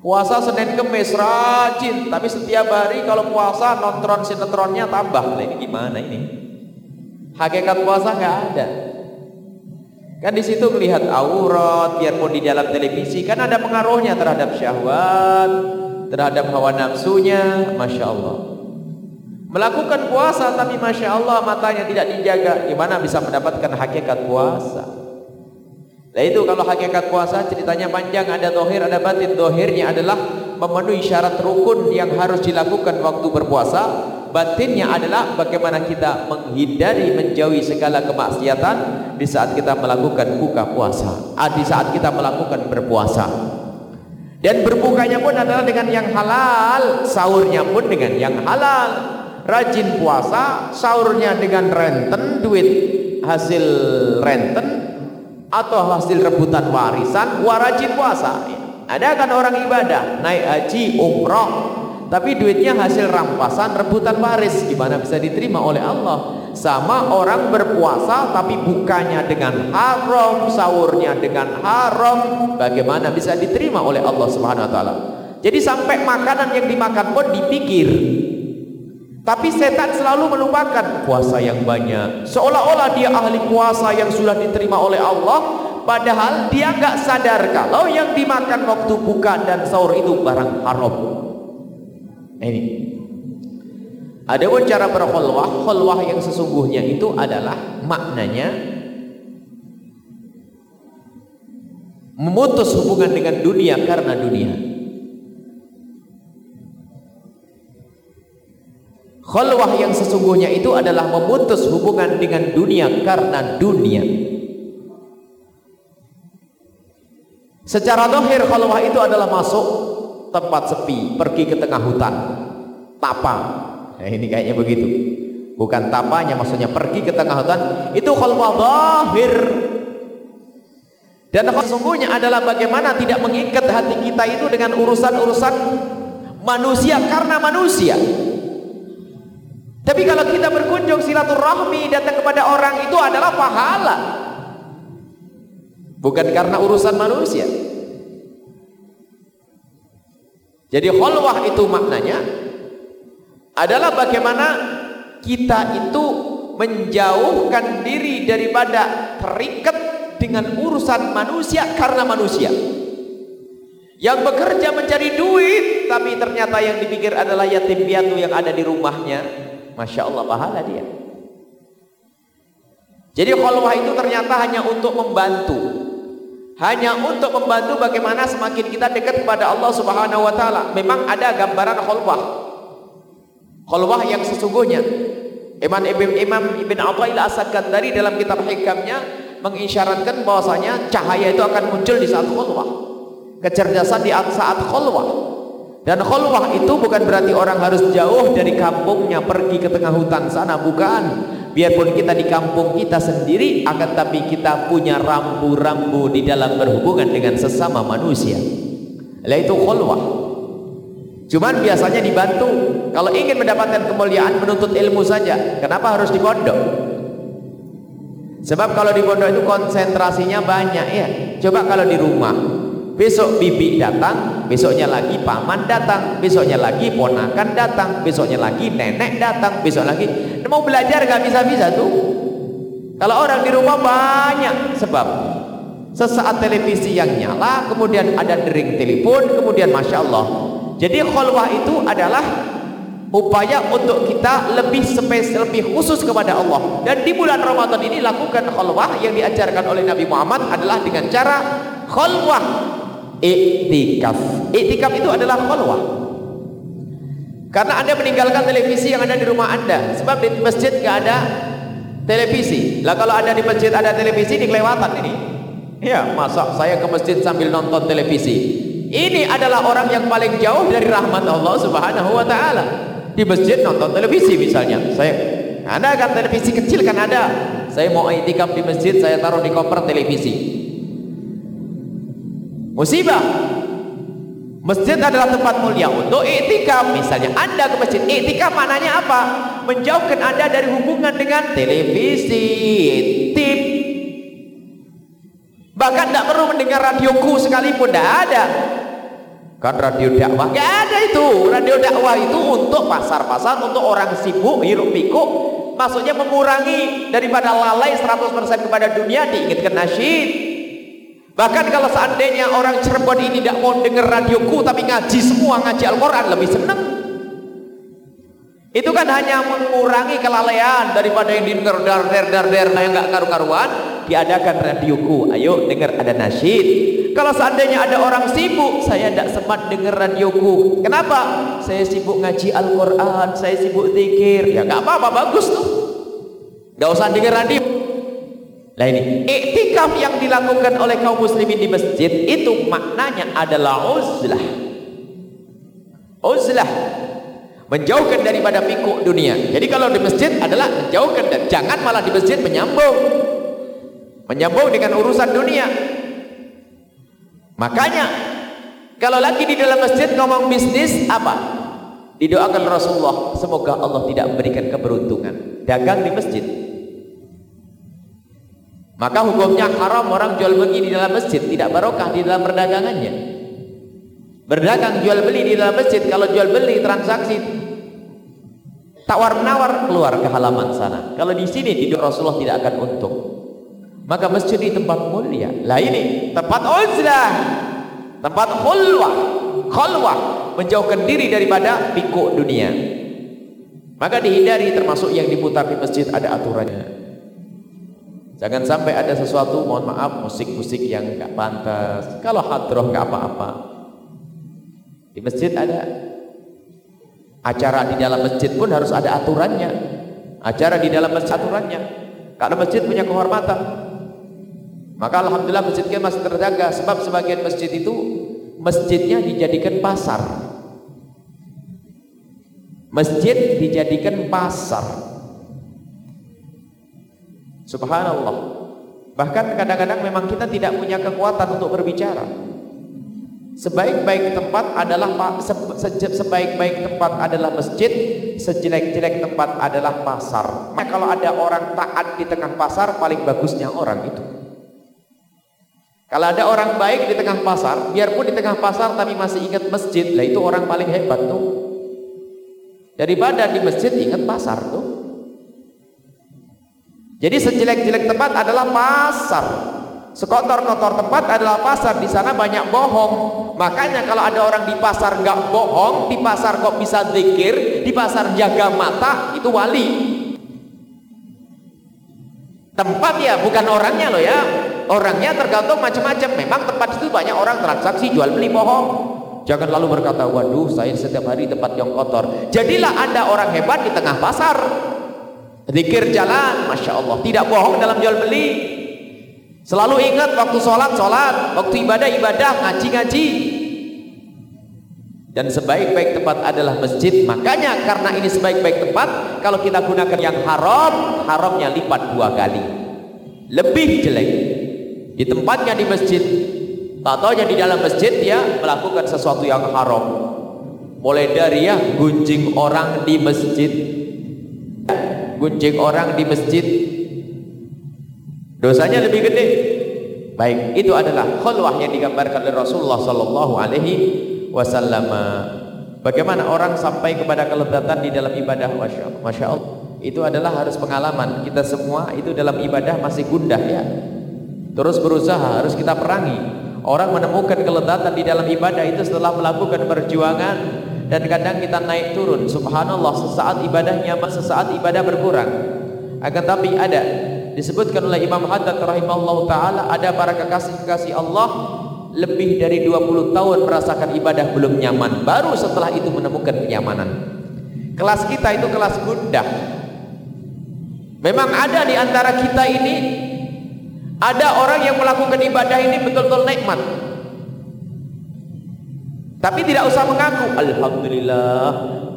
Puasa Senin Kemis rajin, tapi setiap hari kalau puasa nonton sinetronnya tambah. Lah ini gimana ini? Hakikat puasa enggak ada. Kan di situ melihat aurat, biarpun di dalam televisi kan ada pengaruhnya terhadap syahwat, terhadap hawa nafsunya, masya Allah. Melakukan puasa tapi masya Allah matanya tidak dijaga, gimana bisa mendapatkan hakikat puasa? Nah itu kalau hakikat puasa ceritanya panjang, ada dohir, ada batin. Dohirnya adalah memenuhi syarat rukun yang harus dilakukan waktu berpuasa batinnya adalah bagaimana kita menghindari menjauhi segala kemaksiatan di saat kita melakukan buka puasa. Ah, di saat kita melakukan berpuasa. Dan berbukanya pun adalah dengan yang halal sahurnya pun dengan yang halal. Rajin puasa sahurnya dengan renten duit hasil renten atau hasil rebutan warisan warajin puasa. Ada kan orang ibadah naik haji umroh tapi duitnya hasil rampasan rebutan waris. Gimana bisa diterima oleh Allah. Sama orang berpuasa tapi bukanya dengan haram sahurnya dengan haram. Bagaimana bisa diterima oleh Allah Subhanahu wa taala? Jadi sampai makanan yang dimakan pun dipikir. Tapi setan selalu melupakan puasa yang banyak. Seolah-olah dia ahli puasa yang sudah diterima oleh Allah padahal dia nggak sadar kalau yang dimakan waktu buka dan sahur itu barang haram ini. Ada pun cara berkhulwah, khulwah yang sesungguhnya itu adalah maknanya memutus hubungan dengan dunia karena dunia. Khulwah yang sesungguhnya itu adalah memutus hubungan dengan dunia karena dunia. Secara dohir khulwah itu adalah masuk tempat sepi, pergi ke tengah hutan, tapa. Nah, ini kayaknya begitu. Bukan tapanya, maksudnya pergi ke tengah hutan. Itu khalwa zahir. Dan sesungguhnya adalah bagaimana tidak mengikat hati kita itu dengan urusan-urusan manusia karena manusia. Tapi kalau kita berkunjung silaturahmi datang kepada orang itu adalah pahala. Bukan karena urusan manusia. Jadi khalwah itu maknanya adalah bagaimana kita itu menjauhkan diri daripada terikat dengan urusan manusia karena manusia. Yang bekerja mencari duit, tapi ternyata yang dipikir adalah yatim piatu yang ada di rumahnya. Masya Allah pahala dia. Jadi khalwah itu ternyata hanya untuk membantu. Hanya untuk membantu bagaimana semakin kita dekat kepada Allah Subhanahu wa taala. Memang ada gambaran khalwah. Khalwah yang sesungguhnya. Imam Ibn Imam Ibn Athaillah As-Sakandari dalam kitab hikamnya mengisyaratkan bahwasanya cahaya itu akan muncul di saat khalwah. Kecerdasan di saat khalwah. Dan khalwah itu bukan berarti orang harus jauh dari kampungnya pergi ke tengah hutan sana, bukan. Biarpun kita di kampung kita sendiri, akan tapi kita punya rambu-rambu di dalam berhubungan dengan sesama manusia. Yaitu khalwah. Cuman biasanya dibantu. Kalau ingin mendapatkan kemuliaan menuntut ilmu saja, kenapa harus di pondok? Sebab kalau di pondok itu konsentrasinya banyak ya. Coba kalau di rumah, besok bibi datang, besoknya lagi paman datang, besoknya lagi ponakan datang, besoknya lagi nenek datang, besok lagi mau belajar gak bisa-bisa tuh. Kalau orang di rumah banyak sebab sesaat televisi yang nyala, kemudian ada dering telepon, kemudian masya Allah. Jadi khulwah itu adalah upaya untuk kita lebih spesial, lebih khusus kepada Allah. Dan di bulan Ramadan ini lakukan khulwah yang diajarkan oleh Nabi Muhammad adalah dengan cara khulwah iktikaf. Iktikaf itu adalah khalwah. Karena Anda meninggalkan televisi yang ada di rumah Anda. Sebab di masjid nggak ada televisi. Lah kalau ada di masjid ada televisi dikelewatan ini. Ya, masa saya ke masjid sambil nonton televisi. Ini adalah orang yang paling jauh dari rahmat Allah Subhanahu wa taala. Di masjid nonton televisi misalnya. Saya Anda kan televisi kecil kan ada. Saya mau iktikaf di masjid, saya taruh di koper televisi musibah. Masjid adalah tempat mulia untuk iktikaf misalnya anda ke masjid iktikaf maknanya apa? Menjauhkan anda dari hubungan dengan televisi tip. Bahkan tidak perlu mendengar radioku sekalipun tidak ada. Kan radio dakwah Tidak ada itu. Radio dakwah itu untuk pasar-pasar untuk orang sibuk hirup pikuk. Maksudnya mengurangi daripada lalai 100% kepada dunia diingatkan nasyid Bahkan kalau seandainya orang Cirebon ini tidak mau dengar radioku tapi ngaji semua ngaji Al-Quran lebih senang. Itu kan hanya mengurangi kelalaian daripada yang didengar dar dar dar dar yang nggak karu-karuan diadakan radioku. Ayo dengar ada nasyid. Kalau seandainya ada orang sibuk, saya tidak sempat dengar radioku. Kenapa? Saya sibuk ngaji Al-Quran, saya sibuk zikir. Ya nggak apa-apa, bagus tuh. Gak usah dengar radio. Nah ini, iktikaf yang dilakukan oleh kaum muslimin di masjid itu maknanya adalah uzlah. Uzlah. Menjauhkan daripada pikuk dunia. Jadi kalau di masjid adalah menjauhkan dan jangan malah di masjid menyambung. Menyambung dengan urusan dunia. Makanya kalau lagi di dalam masjid ngomong bisnis apa? Didoakan Rasulullah semoga Allah tidak memberikan keberuntungan. Dagang di masjid maka hukumnya haram orang jual beli di dalam masjid, tidak barokah di dalam perdagangannya. Berdagang jual beli di dalam masjid, kalau jual beli transaksi tawar menawar keluar ke halaman sana. Kalau di sini tidur Rasulullah tidak akan untung. Maka masjid di tempat mulia. Lah ini tempat uzlah, tempat khulwah, khulwah menjauhkan diri daripada pikuk dunia. Maka dihindari termasuk yang diputar di masjid ada aturannya. Jangan sampai ada sesuatu, mohon maaf, musik-musik yang nggak pantas. Kalau hadroh nggak apa-apa. Di masjid ada acara di dalam masjid pun harus ada aturannya. Acara di dalam masjid aturannya. Karena masjid punya kehormatan. Maka alhamdulillah masjid kita masih terjaga sebab sebagian masjid itu masjidnya dijadikan pasar. Masjid dijadikan pasar. Subhanallah. Bahkan kadang-kadang memang kita tidak punya kekuatan untuk berbicara. Sebaik-baik tempat adalah sebaik-baik tempat adalah masjid, sejelek-jelek tempat adalah pasar. Maka kalau ada orang taat di tengah pasar, paling bagusnya orang itu. Kalau ada orang baik di tengah pasar, biarpun di tengah pasar tapi masih ingat masjid, lah itu orang paling hebat tuh. Daripada di masjid ingat pasar tuh. Jadi sejelek-jelek tempat adalah pasar. Sekotor-kotor tempat adalah pasar, di sana banyak bohong. Makanya kalau ada orang di pasar nggak bohong, di pasar kok bisa zikir, di pasar jaga mata, itu wali. Tempat ya, bukan orangnya loh ya. Orangnya tergantung macam-macam. Memang tempat itu banyak orang transaksi jual beli bohong. Jangan lalu berkata, waduh saya setiap hari tempat yang kotor. Jadilah anda orang hebat di tengah pasar. Zikir jalan, Masya Allah. Tidak bohong dalam jual beli. Selalu ingat waktu sholat, sholat. Waktu ibadah, ibadah. Ngaji, ngaji. Dan sebaik-baik tempat adalah masjid. Makanya karena ini sebaik-baik tempat, kalau kita gunakan yang haram, haramnya lipat dua kali. Lebih jelek. Di tempatnya di masjid. Tak tahu di dalam masjid dia melakukan sesuatu yang haram. Mulai dari ya gunjing orang di masjid. Gunjing orang di masjid Dosanya lebih gede. Baik, itu adalah khulwah yang digambarkan oleh Rasulullah sallallahu alaihi wasallam. Bagaimana orang sampai kepada kelezatan di dalam ibadah Masya Allah. Masya Allah. Itu adalah harus pengalaman. Kita semua itu dalam ibadah masih gundah ya. Terus berusaha, harus kita perangi. Orang menemukan kelezatan di dalam ibadah itu setelah melakukan perjuangan dan kadang kita naik turun. Subhanallah, sesaat ibadahnya, sesaat ibadah berkurang. Akan tapi ada disebutkan oleh Imam Haddad rahimahullah taala ada para kekasih-kekasih Allah lebih dari 20 tahun merasakan ibadah belum nyaman baru setelah itu menemukan kenyamanan kelas kita itu kelas gundah memang ada di antara kita ini ada orang yang melakukan ibadah ini betul-betul nikmat tapi tidak usah mengaku Alhamdulillah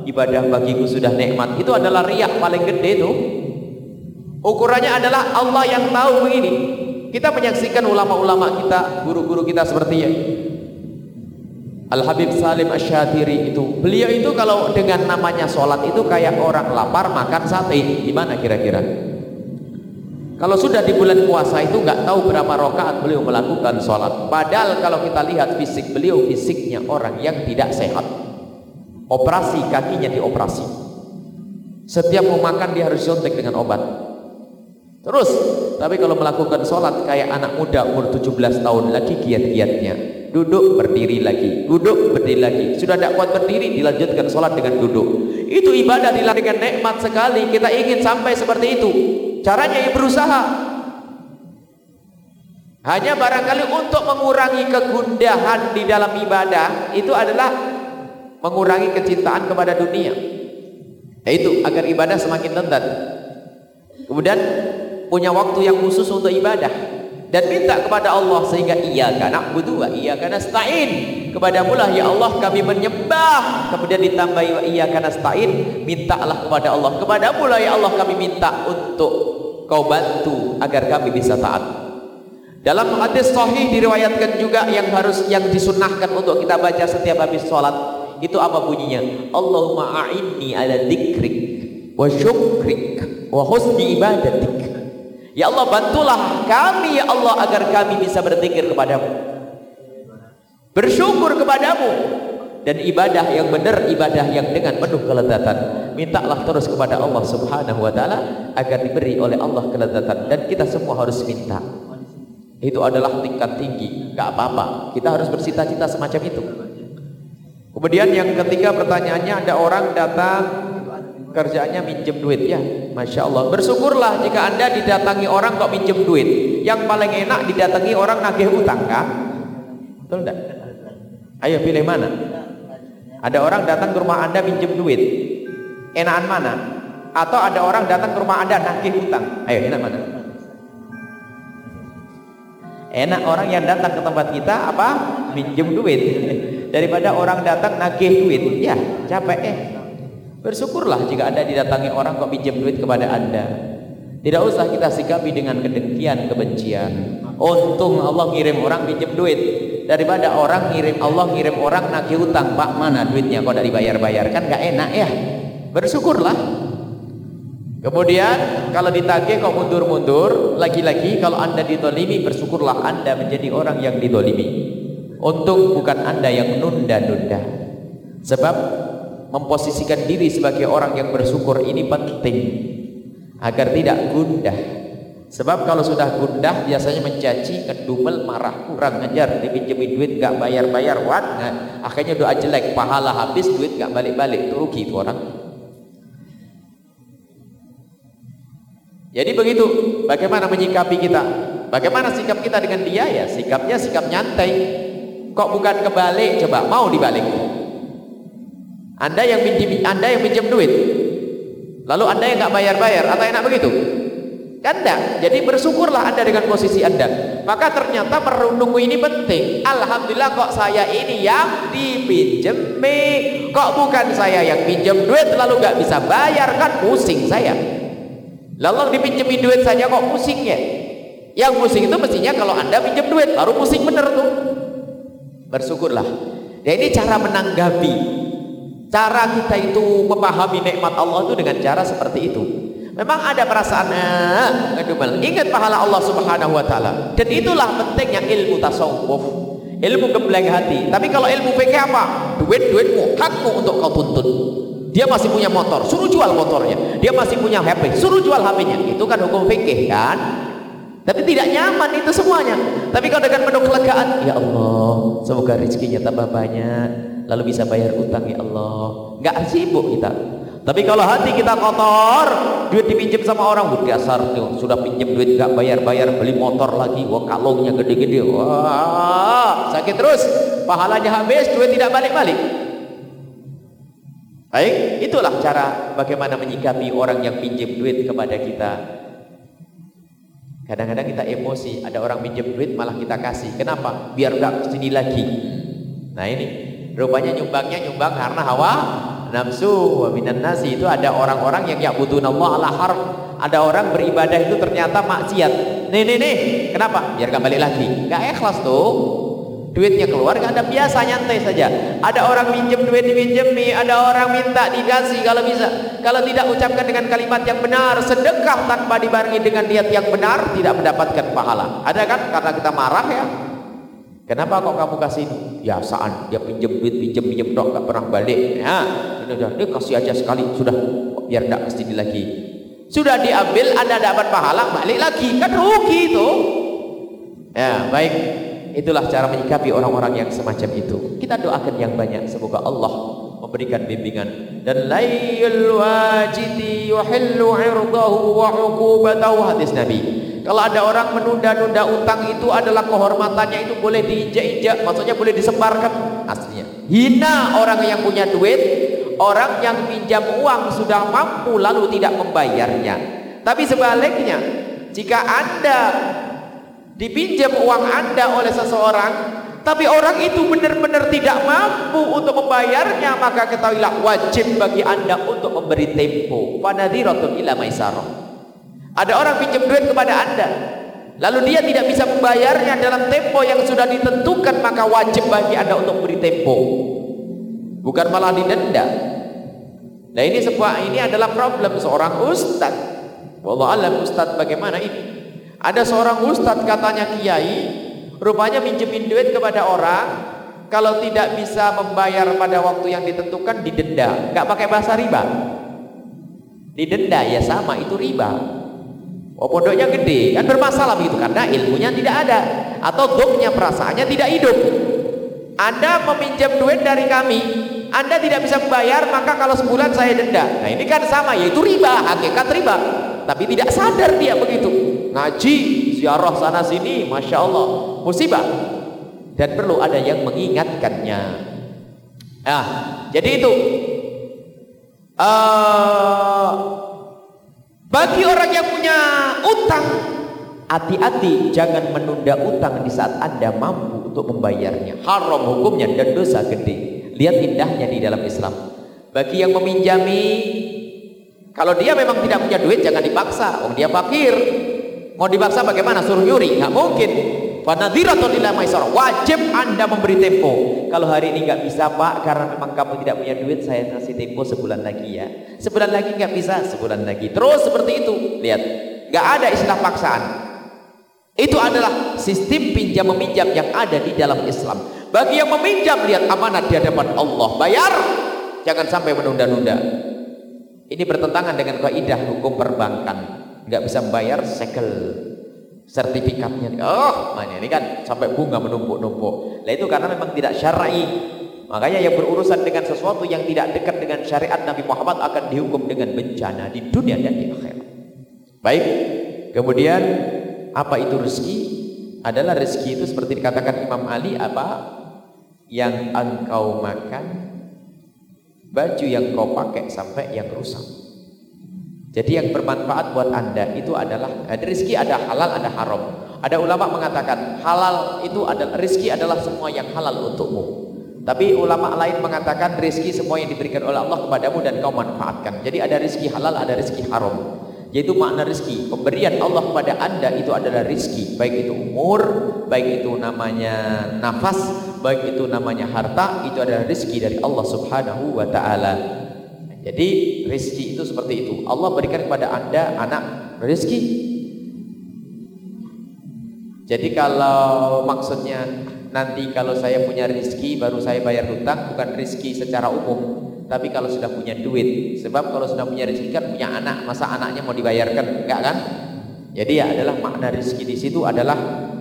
ibadah bagiku sudah nikmat itu adalah riak paling gede tuh Ukurannya adalah Allah yang tahu begini. Kita menyaksikan ulama-ulama kita, guru-guru kita seperti ya. Al Habib Salim Asyatiri itu, beliau itu kalau dengan namanya sholat itu kayak orang lapar makan sate, gimana kira-kira? Kalau sudah di bulan puasa itu nggak tahu berapa rakaat beliau melakukan sholat. Padahal kalau kita lihat fisik beliau, fisiknya orang yang tidak sehat. Operasi kakinya dioperasi. Setiap mau makan dia harus suntik dengan obat. Terus, tapi kalau melakukan sholat kayak anak muda umur 17 tahun lagi giat-giatnya. Duduk berdiri lagi, duduk berdiri lagi. Sudah tidak kuat berdiri, dilanjutkan sholat dengan duduk. Itu ibadah dilakukan nikmat sekali. Kita ingin sampai seperti itu. Caranya ya berusaha. Hanya barangkali untuk mengurangi kegundahan di dalam ibadah itu adalah mengurangi kecintaan kepada dunia. Yaitu agar ibadah semakin tentat. Kemudian punya waktu yang khusus untuk ibadah dan minta kepada Allah sehingga iya karena na'budu wa iyyaka nasta'in. Kepada lah ya Allah kami menyembah. Kemudian ditambahi wa iyyaka nasta'in mintalah kepada Allah. Kepada lah ya Allah kami minta untuk kau bantu agar kami bisa taat. Dalam hadis sahih diriwayatkan juga yang harus yang disunahkan untuk kita baca setiap habis sholat itu apa bunyinya? Allahumma a'inni ala dzikrik wa syukrik wa husni ibadatik Ya Allah bantulah kami ya Allah agar kami bisa berzikir kepadamu. Bersyukur kepadamu dan ibadah yang benar ibadah yang dengan penuh kelezatan. Mintalah terus kepada Allah Subhanahu wa taala agar diberi oleh Allah kelezatan dan kita semua harus minta. Itu adalah tingkat tinggi, enggak apa-apa. Kita harus bersita-cita semacam itu. Kemudian yang ketiga pertanyaannya ada orang datang kerjaannya minjem duit ya. Masya Allah. Bersyukurlah jika anda didatangi orang kok minjem duit. Yang paling enak didatangi orang nagih utang kah betul enggak ayo pilih mana? Ada orang datang ke rumah anda minjem duit. Enakan mana? Atau ada orang datang ke rumah anda nagih utang? Ayo enak mana? Enak orang yang datang ke tempat kita apa? Minjem duit. Daripada orang datang nagih duit. Ya capek eh Bersyukurlah jika Anda didatangi orang kok pinjam duit kepada Anda. Tidak usah kita sikapi dengan kedengkian, kebencian. Untung Allah ngirim orang pinjam duit daripada orang ngirim Allah ngirim orang nagih utang. Pak mana duitnya kok dari bayar-bayar kan nggak enak ya. Bersyukurlah. Kemudian kalau ditagih kok mundur-mundur, lagi-lagi kalau Anda ditolimi bersyukurlah Anda menjadi orang yang ditolimi. Untung bukan Anda yang nunda-nunda. Sebab memposisikan diri sebagai orang yang bersyukur ini penting agar tidak gundah Sebab kalau sudah gundah biasanya mencaci, ngedumel, marah, kurang ngajar, dipinjemin duit gak bayar-bayar, what? Nah, akhirnya doa jelek, pahala habis, duit gak balik-balik, itu rugi itu orang. Jadi begitu, bagaimana menyikapi kita? Bagaimana sikap kita dengan dia ya? Sikapnya sikap nyantai. Kok bukan kebalik? Coba mau dibalik. Anda yang pinjam, Anda yang pinjam duit, lalu Anda yang nggak bayar-bayar, atau enak begitu? Kan enggak. Jadi bersyukurlah Anda dengan posisi Anda. Maka ternyata merenungu ini penting. Alhamdulillah kok saya ini yang dipinjemi. Kok bukan saya yang pinjam duit lalu nggak bisa bayar kan pusing saya. Lalu dipinjemi duit saja kok pusing ya. Yang pusing itu mestinya kalau Anda pinjam duit baru pusing bener tuh. Bersyukurlah. Ya ini cara menanggapi. Cara kita itu memahami nikmat Allah itu dengan cara seperti itu. Memang ada perasaan ngedumel. Ingat pahala Allah Subhanahu wa taala. Dan itulah pentingnya ilmu tasawuf. Ilmu gembleng hati. Tapi kalau ilmu fikih apa? Duit-duitmu, hakmu untuk kau tuntut. Dia masih punya motor, suruh jual motornya. Dia masih punya HP, suruh jual HP-nya. Itu kan hukum fikih kan? Tapi tidak nyaman itu semuanya. Tapi kalau dengan penuh kelegaan, ya Allah, semoga rezekinya tambah banyak, lalu bisa bayar utang ya Allah. Enggak sibuk kita. Tapi kalau hati kita kotor, duit dipinjam sama orang, dasar tuh, sudah pinjam duit gak bayar-bayar, beli motor lagi, wah kalungnya gede-gede, wah sakit terus, pahalanya habis, duit tidak balik-balik. Baik, itulah cara bagaimana menyikapi orang yang pinjam duit kepada kita. Kadang-kadang kita emosi, ada orang pinjam duit malah kita kasih. Kenapa? Biar gak ke sini lagi. Nah ini, rupanya nyumbangnya nyumbang karena hawa nafsu. Wa nasi itu ada orang-orang yang ya'budun Allah ala harf. Ada orang beribadah itu ternyata maksiat. Nih nih nih. Kenapa? Biar gak balik lagi. Gak ikhlas tuh. Duitnya keluar gak ada. Biasa nyantai saja. Ada orang minjem duit dipinjemi ada orang minta dikasih kalau bisa. Kalau tidak ucapkan dengan kalimat yang benar. Sedekah tanpa dibarengi dengan niat yang benar tidak mendapatkan pahala. Ada kan? Karena kita marah ya. Kenapa kok kamu kasih ini? Biasaan dia pinjam duit, pinjam pinjam dok, gak pernah balik. Ya, ini udah, dia kasih aja sekali, sudah biar tidak ke sini lagi. Sudah diambil, anda dapat pahala, balik lagi, kan rugi itu. Ya, baik. Itulah cara menyikapi orang-orang yang semacam itu. Kita doakan yang banyak, semoga Allah memberikan bimbingan dan layul wajidi yuhillu irdahu wa hadis Nabi. Kalau ada orang menunda-nunda utang itu adalah kehormatannya itu boleh diinjak-injak, maksudnya boleh disebarkan aslinya. Hina orang yang punya duit, orang yang pinjam uang sudah mampu lalu tidak membayarnya. Tapi sebaliknya, jika Anda dipinjam uang Anda oleh seseorang, tapi orang itu benar-benar tidak mampu untuk membayarnya, maka ketahuilah wajib bagi Anda untuk memberi tempo. Fanadhiratun ila maisarah. Ada orang pinjam duit kepada Anda, lalu dia tidak bisa membayarnya dalam tempo yang sudah ditentukan, maka wajib bagi Anda untuk beri tempo. Bukan malah didenda. Nah ini sebuah ini adalah problem seorang ustaz. Wallah alam ustaz bagaimana ini? Ada seorang ustaz katanya kiai, rupanya minjemin duit kepada orang, kalau tidak bisa membayar pada waktu yang ditentukan didenda. Gak pakai bahasa riba. Didenda ya sama itu riba. Oh gede, kan bermasalah begitu karena ilmunya tidak ada atau dognya perasaannya tidak hidup. Anda meminjam duit dari kami, Anda tidak bisa membayar, maka kalau sebulan saya denda. Nah ini kan sama, yaitu riba, hakikat riba. Tapi tidak sadar dia begitu. Ngaji, ziarah sana sini, masya Allah, musibah. Dan perlu ada yang mengingatkannya. Nah, jadi itu. Uh, bagi orang yang punya utang, hati-hati jangan menunda utang di saat Anda mampu untuk membayarnya. Haram hukumnya dan dosa gede. Lihat indahnya di dalam Islam. Bagi yang meminjami, kalau dia memang tidak punya duit jangan dipaksa. Oh dia fakir. Mau dipaksa bagaimana? Suruh nyuri? Nggak mungkin. Wajib Anda memberi tempo. Kalau hari ini nggak bisa Pak, karena memang kamu tidak punya duit, saya kasih tempo sebulan lagi ya. Sebulan lagi nggak bisa, sebulan lagi. Terus seperti itu. Lihat, nggak ada istilah paksaan. Itu adalah sistem pinjam meminjam yang ada di dalam Islam. Bagi yang meminjam lihat amanat di hadapan Allah, bayar. Jangan sampai menunda-nunda. Ini bertentangan dengan kaidah hukum perbankan. nggak bisa membayar segel sertifikatnya. Oh, mana ini kan sampai bunga menumpuk-numpuk. Nah itu karena memang tidak syar'i. Makanya yang berurusan dengan sesuatu yang tidak dekat dengan syariat Nabi Muhammad akan dihukum dengan bencana di dunia dan di akhirat. Baik. Kemudian apa itu rezeki? Adalah rezeki itu seperti dikatakan Imam Ali apa? Yang engkau makan, baju yang kau pakai sampai yang rusak. Jadi yang bermanfaat buat anda itu adalah ada rezeki ada halal ada haram. Ada ulama mengatakan halal itu adalah rezeki adalah semua yang halal untukmu. Tapi ulama lain mengatakan rezeki semua yang diberikan oleh Allah kepadamu dan kau manfaatkan. Jadi ada rezeki halal ada rezeki haram. Yaitu makna rezeki pemberian Allah kepada anda itu adalah rezeki baik itu umur, baik itu namanya nafas, baik itu namanya harta itu adalah rezeki dari Allah Subhanahu wa taala. Jadi rezeki itu seperti itu. Allah berikan kepada anda anak rezeki. Jadi kalau maksudnya nanti kalau saya punya rezeki baru saya bayar hutang bukan rezeki secara umum. Tapi kalau sudah punya duit, sebab kalau sudah punya rezeki kan punya anak, masa anaknya mau dibayarkan enggak kan? Jadi ya adalah makna rezeki di situ adalah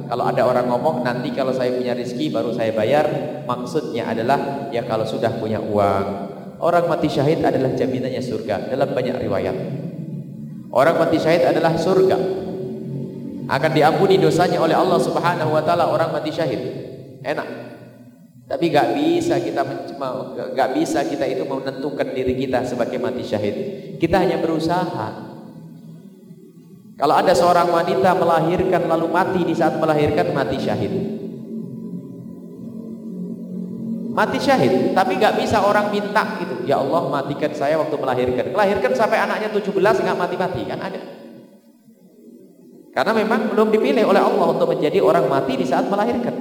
kalau ada orang ngomong nanti kalau saya punya rezeki baru saya bayar, maksudnya adalah ya kalau sudah punya uang, Orang mati syahid adalah jaminannya surga dalam banyak riwayat. Orang mati syahid adalah surga. Akan diampuni dosanya oleh Allah Subhanahu wa taala orang mati syahid. Enak. Tapi gak bisa kita gak bisa kita itu menentukan diri kita sebagai mati syahid. Kita hanya berusaha. Kalau ada seorang wanita melahirkan lalu mati di saat melahirkan mati syahid mati syahid tapi nggak bisa orang minta gitu. Ya Allah matikan saya waktu melahirkan. Melahirkan sampai anaknya 17 nggak mati-mati kan ada. Karena memang belum dipilih oleh Allah untuk menjadi orang mati di saat melahirkan.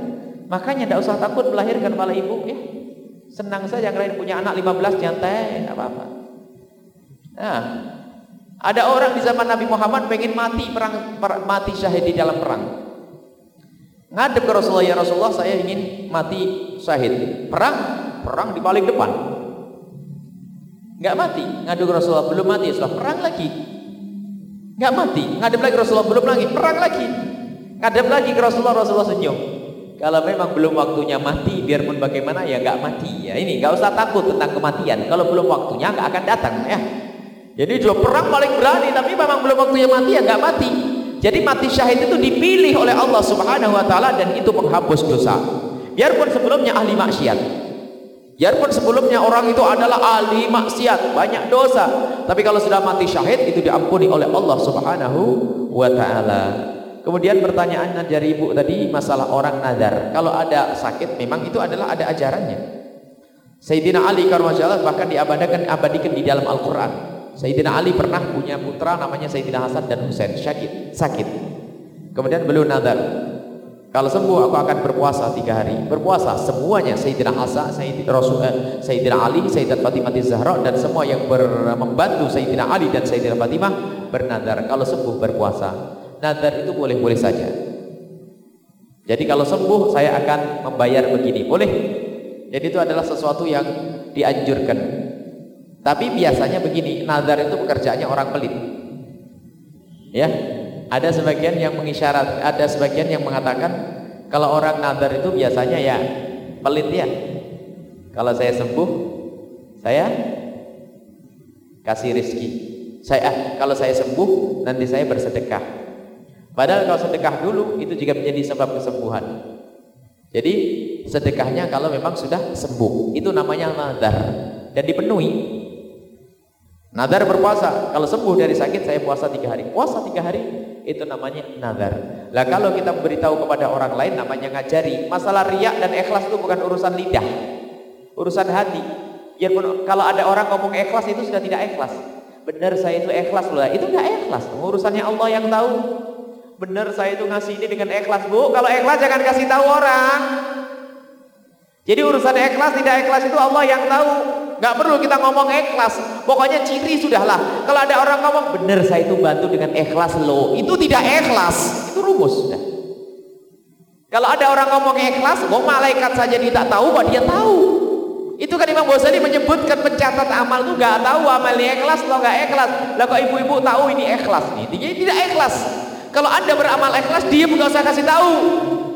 Makanya tidak usah takut melahirkan kepala ibu ya. Senang saja kalian punya anak 15 nyantai apa-apa. Nah ada orang di zaman Nabi Muhammad pengen mati perang, per, mati syahid di dalam perang ngadep ke Rasulullah ya Rasulullah saya ingin mati syahid. Perang perang di paling depan. Nggak mati ngadep ke Rasulullah belum mati. Rasulullah perang lagi. Nggak mati ngadep lagi Rasulullah belum lagi. Perang lagi. Ngadep lagi ke Rasulullah Rasulullah senyum. Kalau memang belum waktunya mati biarpun bagaimana ya nggak mati. Ya ini nggak usah takut tentang kematian. Kalau belum waktunya nggak akan datang ya. Jadi dua perang paling berani tapi memang belum waktunya mati ya nggak mati jadi mati syahid itu dipilih oleh Allah Subhanahu wa taala dan itu menghapus dosa. Biarpun sebelumnya ahli maksiat. Biarpun sebelumnya orang itu adalah ahli maksiat, banyak dosa, tapi kalau sudah mati syahid itu diampuni oleh Allah Subhanahu wa taala. Kemudian pertanyaan dari ibu tadi masalah orang nazar. Kalau ada sakit memang itu adalah ada ajarannya. Sayyidina Ali karramallahu bahkan diabadikan abadikan di dalam Al-Qur'an. Sayyidina Ali pernah punya putra namanya Sayyidina Hasan dan Husain sakit, sakit. Kemudian beliau nadar, kalau sembuh aku akan berpuasa tiga hari. Berpuasa semuanya Sayyidina Hasan, Sayyidina Rasul, eh, Sayyidina Ali, Sayyidina Fatimah Zahra dan semua yang ber, membantu Sayyidina Ali dan Sayyidina Fatimah bernadar kalau sembuh berpuasa. Nadar itu boleh-boleh saja. Jadi kalau sembuh saya akan membayar begini, boleh. Jadi itu adalah sesuatu yang dianjurkan. Tapi biasanya begini, nazar itu pekerjaannya orang pelit. Ya, ada sebagian yang mengisyarat, ada sebagian yang mengatakan kalau orang nazar itu biasanya ya pelit ya. Kalau saya sembuh, saya kasih rezeki. Saya ah, kalau saya sembuh nanti saya bersedekah. Padahal kalau sedekah dulu itu juga menjadi sebab kesembuhan. Jadi sedekahnya kalau memang sudah sembuh, itu namanya nazar dan dipenuhi Nadar berpuasa, kalau sembuh dari sakit saya puasa tiga hari. Puasa tiga hari itu namanya nadar. Lah kalau kita memberitahu kepada orang lain namanya ngajari. Masalah riak dan ikhlas itu bukan urusan lidah, urusan hati. Ya kalau ada orang ngomong ikhlas itu sudah tidak ikhlas. Benar saya itu ikhlas loh, itu enggak ikhlas. Urusannya Allah yang tahu. Benar saya itu ngasih ini dengan ikhlas bu. Kalau ikhlas jangan kasih tahu orang. Jadi urusan ikhlas tidak ikhlas itu Allah yang tahu. Gak perlu kita ngomong ikhlas. Pokoknya ciri sudahlah. Kalau ada orang ngomong, benar saya itu bantu dengan ikhlas loh. Itu tidak ikhlas. Itu rumus sudah. Kalau ada orang ngomong ikhlas, kok malaikat saja tidak tahu, kok dia tahu. Itu kan Imam Ghazali menyebutkan pencatat amal itu nggak tahu amalnya ikhlas atau nggak ikhlas. Lah kok ibu-ibu tahu ini ikhlas nih? Jadi tidak ikhlas. Kalau anda beramal ikhlas, dia nggak usah kasih tahu.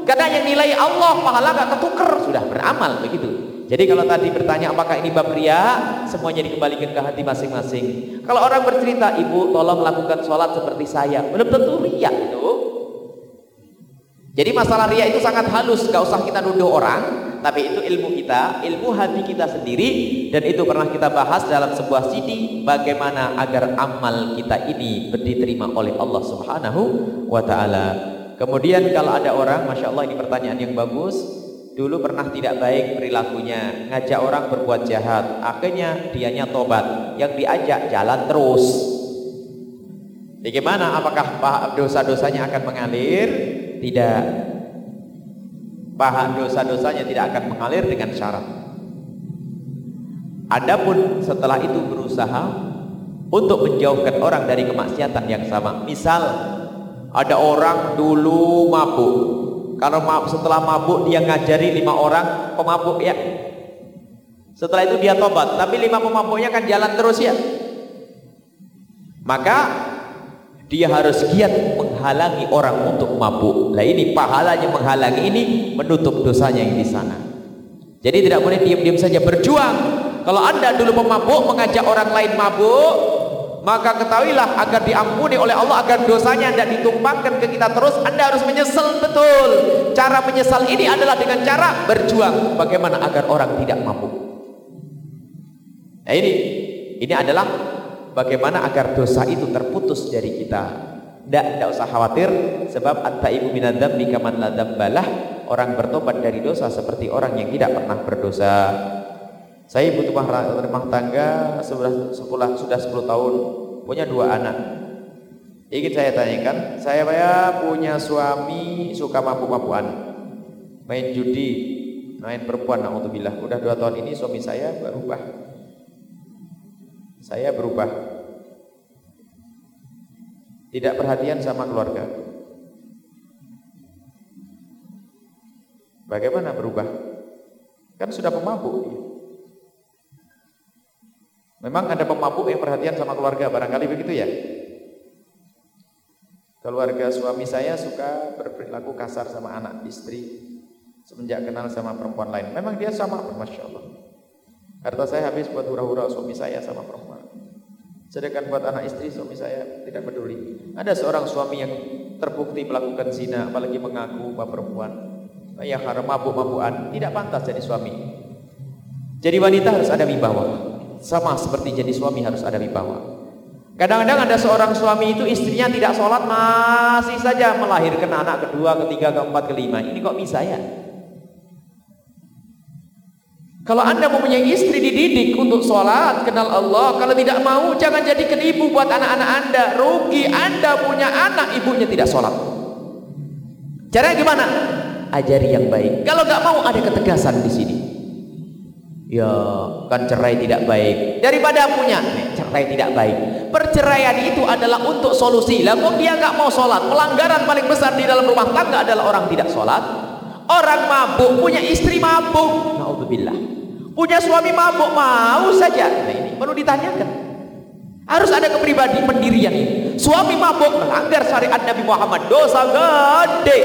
Karena yang nilai Allah pahala nggak ketuker sudah beramal begitu. Jadi kalau tadi bertanya apakah ini bab ria, semuanya dikembalikan ke hati masing-masing. Kalau orang bercerita, ibu tolong lakukan sholat seperti saya, belum tentu ria itu. Jadi masalah ria itu sangat halus, gak usah kita nuduh orang, tapi itu ilmu kita, ilmu hati kita sendiri, dan itu pernah kita bahas dalam sebuah CD, bagaimana agar amal kita ini diterima oleh Allah Subhanahu wa Ta'ala. Kemudian kalau ada orang, masya Allah ini pertanyaan yang bagus, dulu pernah tidak baik perilakunya, ngajak orang berbuat jahat, akhirnya dianya tobat, yang diajak jalan terus. Bagaimana? Apakah dosa-dosanya akan mengalir? Tidak. Paha dosa-dosanya tidak akan mengalir dengan syarat. Adapun setelah itu berusaha untuk menjauhkan orang dari kemaksiatan yang sama. Misal ada orang dulu mabuk. Kalau setelah mabuk dia ngajari lima orang pemabuk ya. Setelah itu dia tobat, tapi lima pemabuknya kan jalan terus ya. Maka dia harus giat menghalangi orang untuk mabuk. Lah ini pahalanya menghalangi ini menutup dosanya yang di sana. Jadi tidak boleh diam-diam saja berjuang. Kalau Anda dulu pemabuk mengajak orang lain mabuk, maka ketahuilah agar diampuni oleh Allah agar dosanya tidak ditumpangkan ke kita terus Anda harus menyesal betul. Cara menyesal ini adalah dengan cara berjuang. Bagaimana agar orang tidak mabuk. Nah ini. Ini adalah bagaimana agar dosa itu terputus dari kita. Tidak tidak usah khawatir sebab at-taibu minadzam bikaman ladam balah. Orang bertobat dari dosa seperti orang yang tidak pernah berdosa saya ibu rumah, rumah tangga sudah sekolah sudah 10 tahun punya dua anak ingin saya tanyakan saya ya punya suami suka mabuk-mabukan main judi main perempuan bilang udah dua tahun ini suami saya berubah saya berubah. Tidak perhatian sama keluarga. Bagaimana berubah? Kan sudah pemabuk Memang ada pemabuk yang perhatian sama keluarga, barangkali begitu ya? Keluarga suami saya suka berperilaku kasar sama anak istri semenjak kenal sama perempuan lain. Memang dia sama, Masya Allah. Harta saya habis buat hura-hura suami saya sama perempuan. Sedangkan buat anak istri suami saya tidak peduli. Ada seorang suami yang terbukti melakukan zina, apalagi mengaku bahwa perempuan yang haram mabuk-mabukan, tidak pantas jadi suami. Jadi wanita harus ada wibawa. Sama seperti jadi suami harus ada wibawa. Kadang-kadang ada seorang suami itu istrinya tidak sholat masih saja melahirkan anak kedua, ketiga, keempat, kelima. Ini kok bisa ya? Kalau anda mempunyai istri dididik untuk sholat, kenal Allah. Kalau tidak mau, jangan jadikan ibu buat anak-anak anda. Rugi anda punya anak, ibunya tidak sholat. Caranya gimana? Ajari yang baik. Kalau nggak mau, ada ketegasan di sini. Ya, kan cerai tidak baik. Daripada punya, cerai tidak baik. Perceraian itu adalah untuk solusi. Lah dia nggak mau sholat? Pelanggaran paling besar di dalam rumah tangga adalah orang tidak sholat. Orang mabuk punya istri mabuk. Naudzubillah. Punya suami mabuk mau saja. Nah ini perlu ditanyakan. Harus ada kepribadian pendirian ini. Suami mabuk melanggar syariat Nabi Muhammad, dosa gede.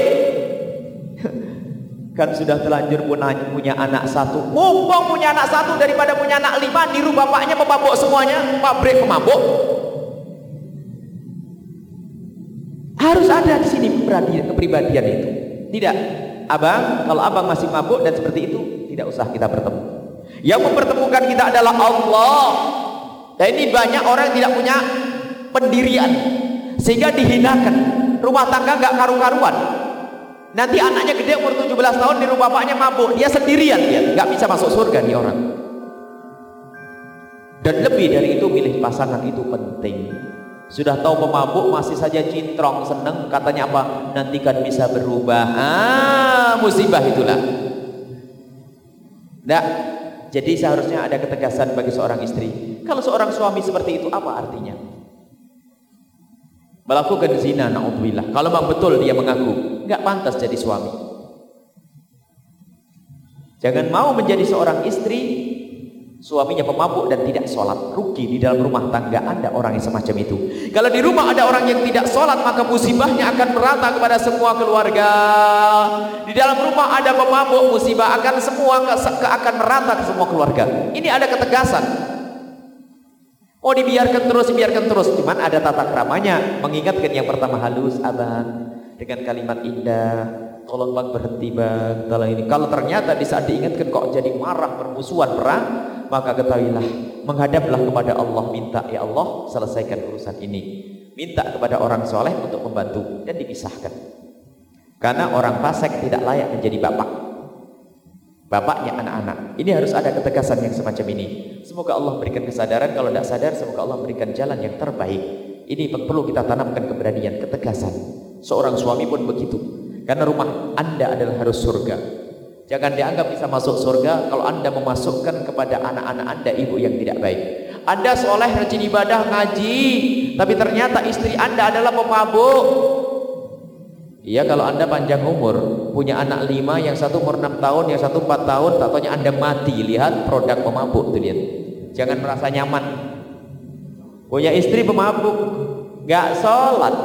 Kan sudah telanjur punya anak satu. Mumpung punya anak satu daripada punya anak lima, niru bapaknya pemabuk semuanya, pabrik pemabuk. Harus ada di sini kepribadian itu. Tidak, abang, kalau abang masih mabuk dan seperti itu, tidak usah kita bertemu. Yang mempertemukan kita adalah Allah. Dan ini banyak orang yang tidak punya pendirian sehingga dihinakan. Rumah tangga nggak karu-karuan. Nanti anaknya gede umur 17 tahun di rumah bapaknya mabuk, dia sendirian dia, nggak bisa masuk surga nih orang. Dan lebih dari itu milih pasangan itu penting. Sudah tahu pemabuk masih saja cintrong seneng katanya apa? Nanti kan bisa berubah. Ah, musibah itulah. Nggak, jadi seharusnya ada ketegasan bagi seorang istri. Kalau seorang suami seperti itu apa artinya? Melakukan zina, naudzubillah. Kalau memang betul dia mengaku, nggak pantas jadi suami. Jangan mau menjadi seorang istri Suaminya pemabuk dan tidak sholat. Rugi di dalam rumah tangga Anda orang yang semacam itu. Kalau di rumah ada orang yang tidak sholat Maka musibahnya akan merata kepada semua keluarga. Di dalam rumah ada pemabuk Musibah akan semua ke, akan merata ke semua keluarga. Ini ada ketegasan. Oh dibiarkan terus, dibiarkan terus. Cuman ada tata keramanya. Mengingatkan yang pertama halus abang Dengan kalimat indah tolong bang berhenti bang Kalau ini. Kalau ternyata di saat diingatkan kok jadi marah bermusuhan perang maka ketahuilah menghadaplah kepada Allah minta ya Allah selesaikan urusan ini. Minta kepada orang soleh untuk membantu dan dipisahkan. Karena orang fasik tidak layak menjadi bapak. Bapaknya anak-anak. Ini harus ada ketegasan yang semacam ini. Semoga Allah berikan kesadaran. Kalau tidak sadar semoga Allah berikan jalan yang terbaik. Ini perlu kita tanamkan keberanian ketegasan seorang suami pun begitu karena rumah anda adalah harus surga Jangan dianggap bisa masuk surga kalau anda memasukkan kepada anak-anak anda ibu yang tidak baik. Anda soleh rajin ibadah ngaji, tapi ternyata istri anda adalah pemabuk. Iya kalau anda panjang umur, punya anak lima, yang satu umur enam tahun, yang satu empat tahun, tak anda mati. Lihat produk pemabuk tuh lihat. Jangan merasa nyaman. Punya istri pemabuk, nggak sholat.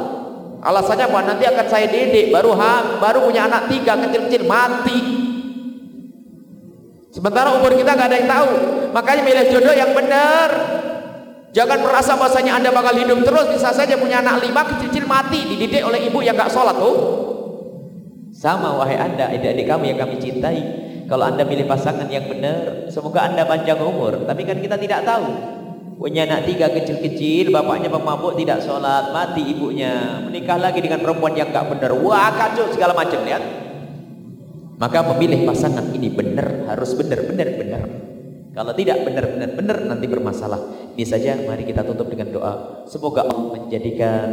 Alasannya apa? Nanti akan saya didik, baru ham, baru punya anak tiga kecil-kecil mati. Sementara umur kita nggak ada yang tahu. Makanya milih jodoh yang benar. Jangan merasa bahasanya anda bakal hidup terus. Bisa saja punya anak lima kecil-kecil mati dididik oleh ibu yang nggak sholat tuh. Sama wahai anda, adik-adik kami yang kami cintai. Kalau anda pilih pasangan yang benar, semoga anda panjang umur. Tapi kan kita tidak tahu. Punya anak tiga kecil-kecil, bapaknya pemabuk tidak sholat, mati ibunya. Menikah lagi dengan perempuan yang nggak benar. Wah kacau segala macam lihat. Maka memilih pasangan ini benar, harus benar, benar, benar. Kalau tidak benar, benar, benar nanti bermasalah. Ini saja mari kita tutup dengan doa. Semoga Allah menjadikan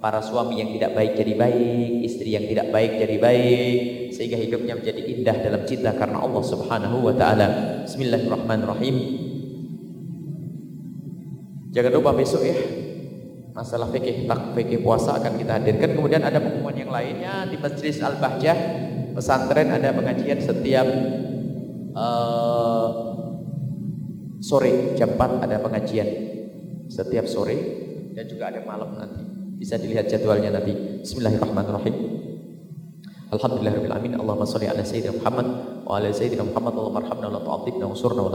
para suami yang tidak baik jadi baik, istri yang tidak baik jadi baik, sehingga hidupnya menjadi indah dalam cinta karena Allah Subhanahu wa taala. Bismillahirrahmanirrahim. Jangan lupa besok ya. Masalah fikih tak fikih puasa akan kita hadirkan. Kemudian ada pengumuman yang lainnya di Masjid Al-Bahjah. Pesantren ada pengajian setiap uh, sore. Jam 4 ada pengajian setiap sore dan juga ada malam nanti. Bisa dilihat jadwalnya nanti. Bismillahirrahmanirrahim. Alhamdulillahirabbil alamin Allahumma shalli ala sayyidina Muhammad wa ala sayyidina Muhammad. Allahumma arhamna wa la wa surna wa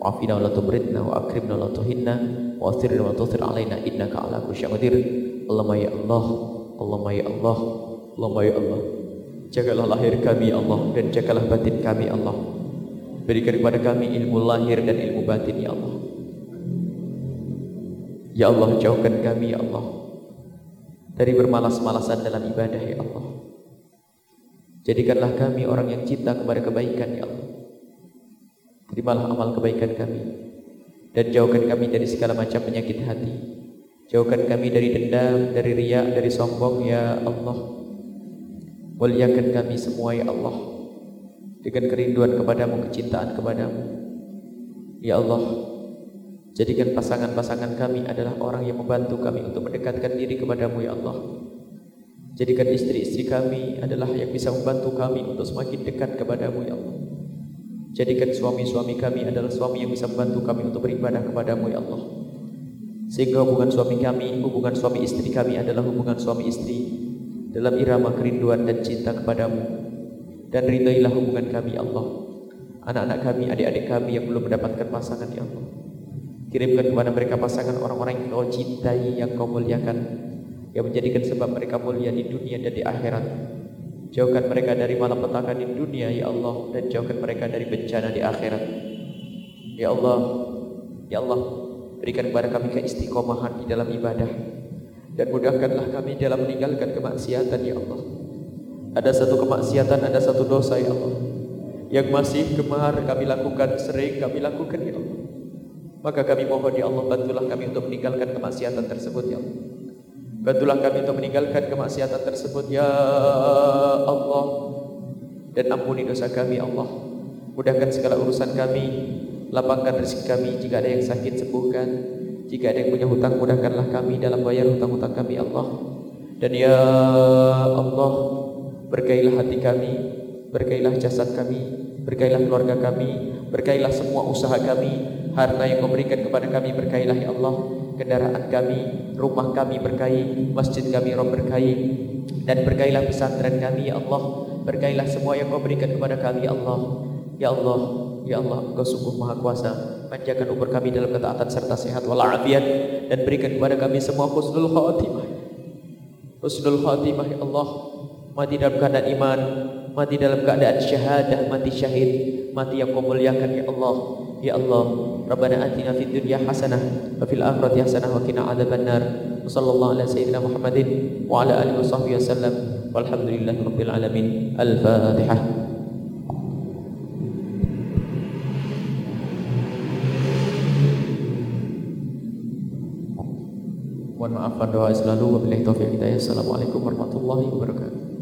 wa afina wa la tubridna wa akrimna wa la tuhinna wa athirna wa tuthir alaina innaka ala syai'in qadir Allahumma ya Allah Allahumma ya Allah Allahumma ya Allah Jagalah lahir kami Allah dan jagalah batin kami Allah. Berikan kepada kami ilmu lahir dan ilmu batin ya Allah. Ya Allah jauhkan kami ya Allah dari bermalas-malasan dalam ibadah ya Allah. Jadikanlah kami orang yang cinta kepada kebaikan ya Allah. Terimalah amal kebaikan kami. Dan jauhkan kami dari segala macam penyakit hati. Jauhkan kami dari dendam, dari riak, dari sombong ya Allah. Muliakan kami semua ya Allah. Dengan kerinduan kepadamu, kecintaan kepadamu. Ya Allah Jadikan pasangan-pasangan kami adalah orang yang membantu kami untuk mendekatkan diri kepadamu ya Allah. Jadikan istri-istri kami adalah yang bisa membantu kami untuk semakin dekat kepadamu ya Allah Jadikan suami-suami kami adalah suami yang bisa membantu kami untuk beribadah kepadamu ya Allah. Sehingga hubungan suami kami, hubungan suami istri kami adalah hubungan suami istri dalam irama kerinduan dan cinta kepadamu. Dan ridailah hubungan kami ya Allah. Anak-anak kami, adik-adik kami yang belum mendapatkan pasangan ya Allah. Kirimkan kepada mereka pasangan orang-orang yang kau cintai yang kau muliakan yang menjadikan sebab mereka mulia di dunia dan di akhirat jauhkan mereka dari malapetaka di dunia ya Allah dan jauhkan mereka dari bencana di akhirat. Ya Allah ya Allah berikan kepada kami keistiqomahan di dalam ibadah dan mudahkanlah kami dalam meninggalkan kemaksiatan ya Allah. Ada satu kemaksiatan ada satu dosa ya Allah yang masih gemar kami lakukan sering kami lakukan ya Allah. Maka kami mohon ya Allah bantulah kami untuk meninggalkan kemaksiatan tersebut ya Allah bantulah kami untuk meninggalkan kemaksiatan tersebut ya Allah. Dan ampuni dosa kami Allah. Mudahkan segala urusan kami. Lapangkan rezeki kami. Jika ada yang sakit sembuhkan. Jika ada yang punya hutang mudahkanlah kami dalam bayar hutang-hutang kami Allah. Dan ya Allah berkailah hati kami, berkailah jasad kami, berkailah keluarga kami, Berkailah semua usaha kami, harta yang kau berikan kepada kami berkailah ya Allah. Kendaraan kami, rumah kami berkahi, masjid kami Rob berkahi, dan berkailah pesantren kami ya Allah. Berkailah semua yang kau berikan kepada kami ya Allah. Ya Allah, Ya Allah, Engkau sungguh Maha Kuasa. Panjangkan umur kami dalam ketaatan serta sehat walafiat dan berikan kepada kami semua husnul khatimah. Husnul khatimah ya Allah. Mati dalam keadaan iman, mati dalam keadaan syahadah, mati syahid, mati yang kau muliakan ya Allah. Ya Allah, Rabbana atina fid dunya hasanah wa fil akhirati hasanah wa qina adzabannar. Wassallallahu ala sayyidina Muhammadin wa ala alihi washabbihi wasallam. Walhamdulillahi rabbil alamin. Al-Fatihah. Mohon maaf doa selalu wabillahi taufiq hidayah. Assalamualaikum warahmatullahi wabarakatuh.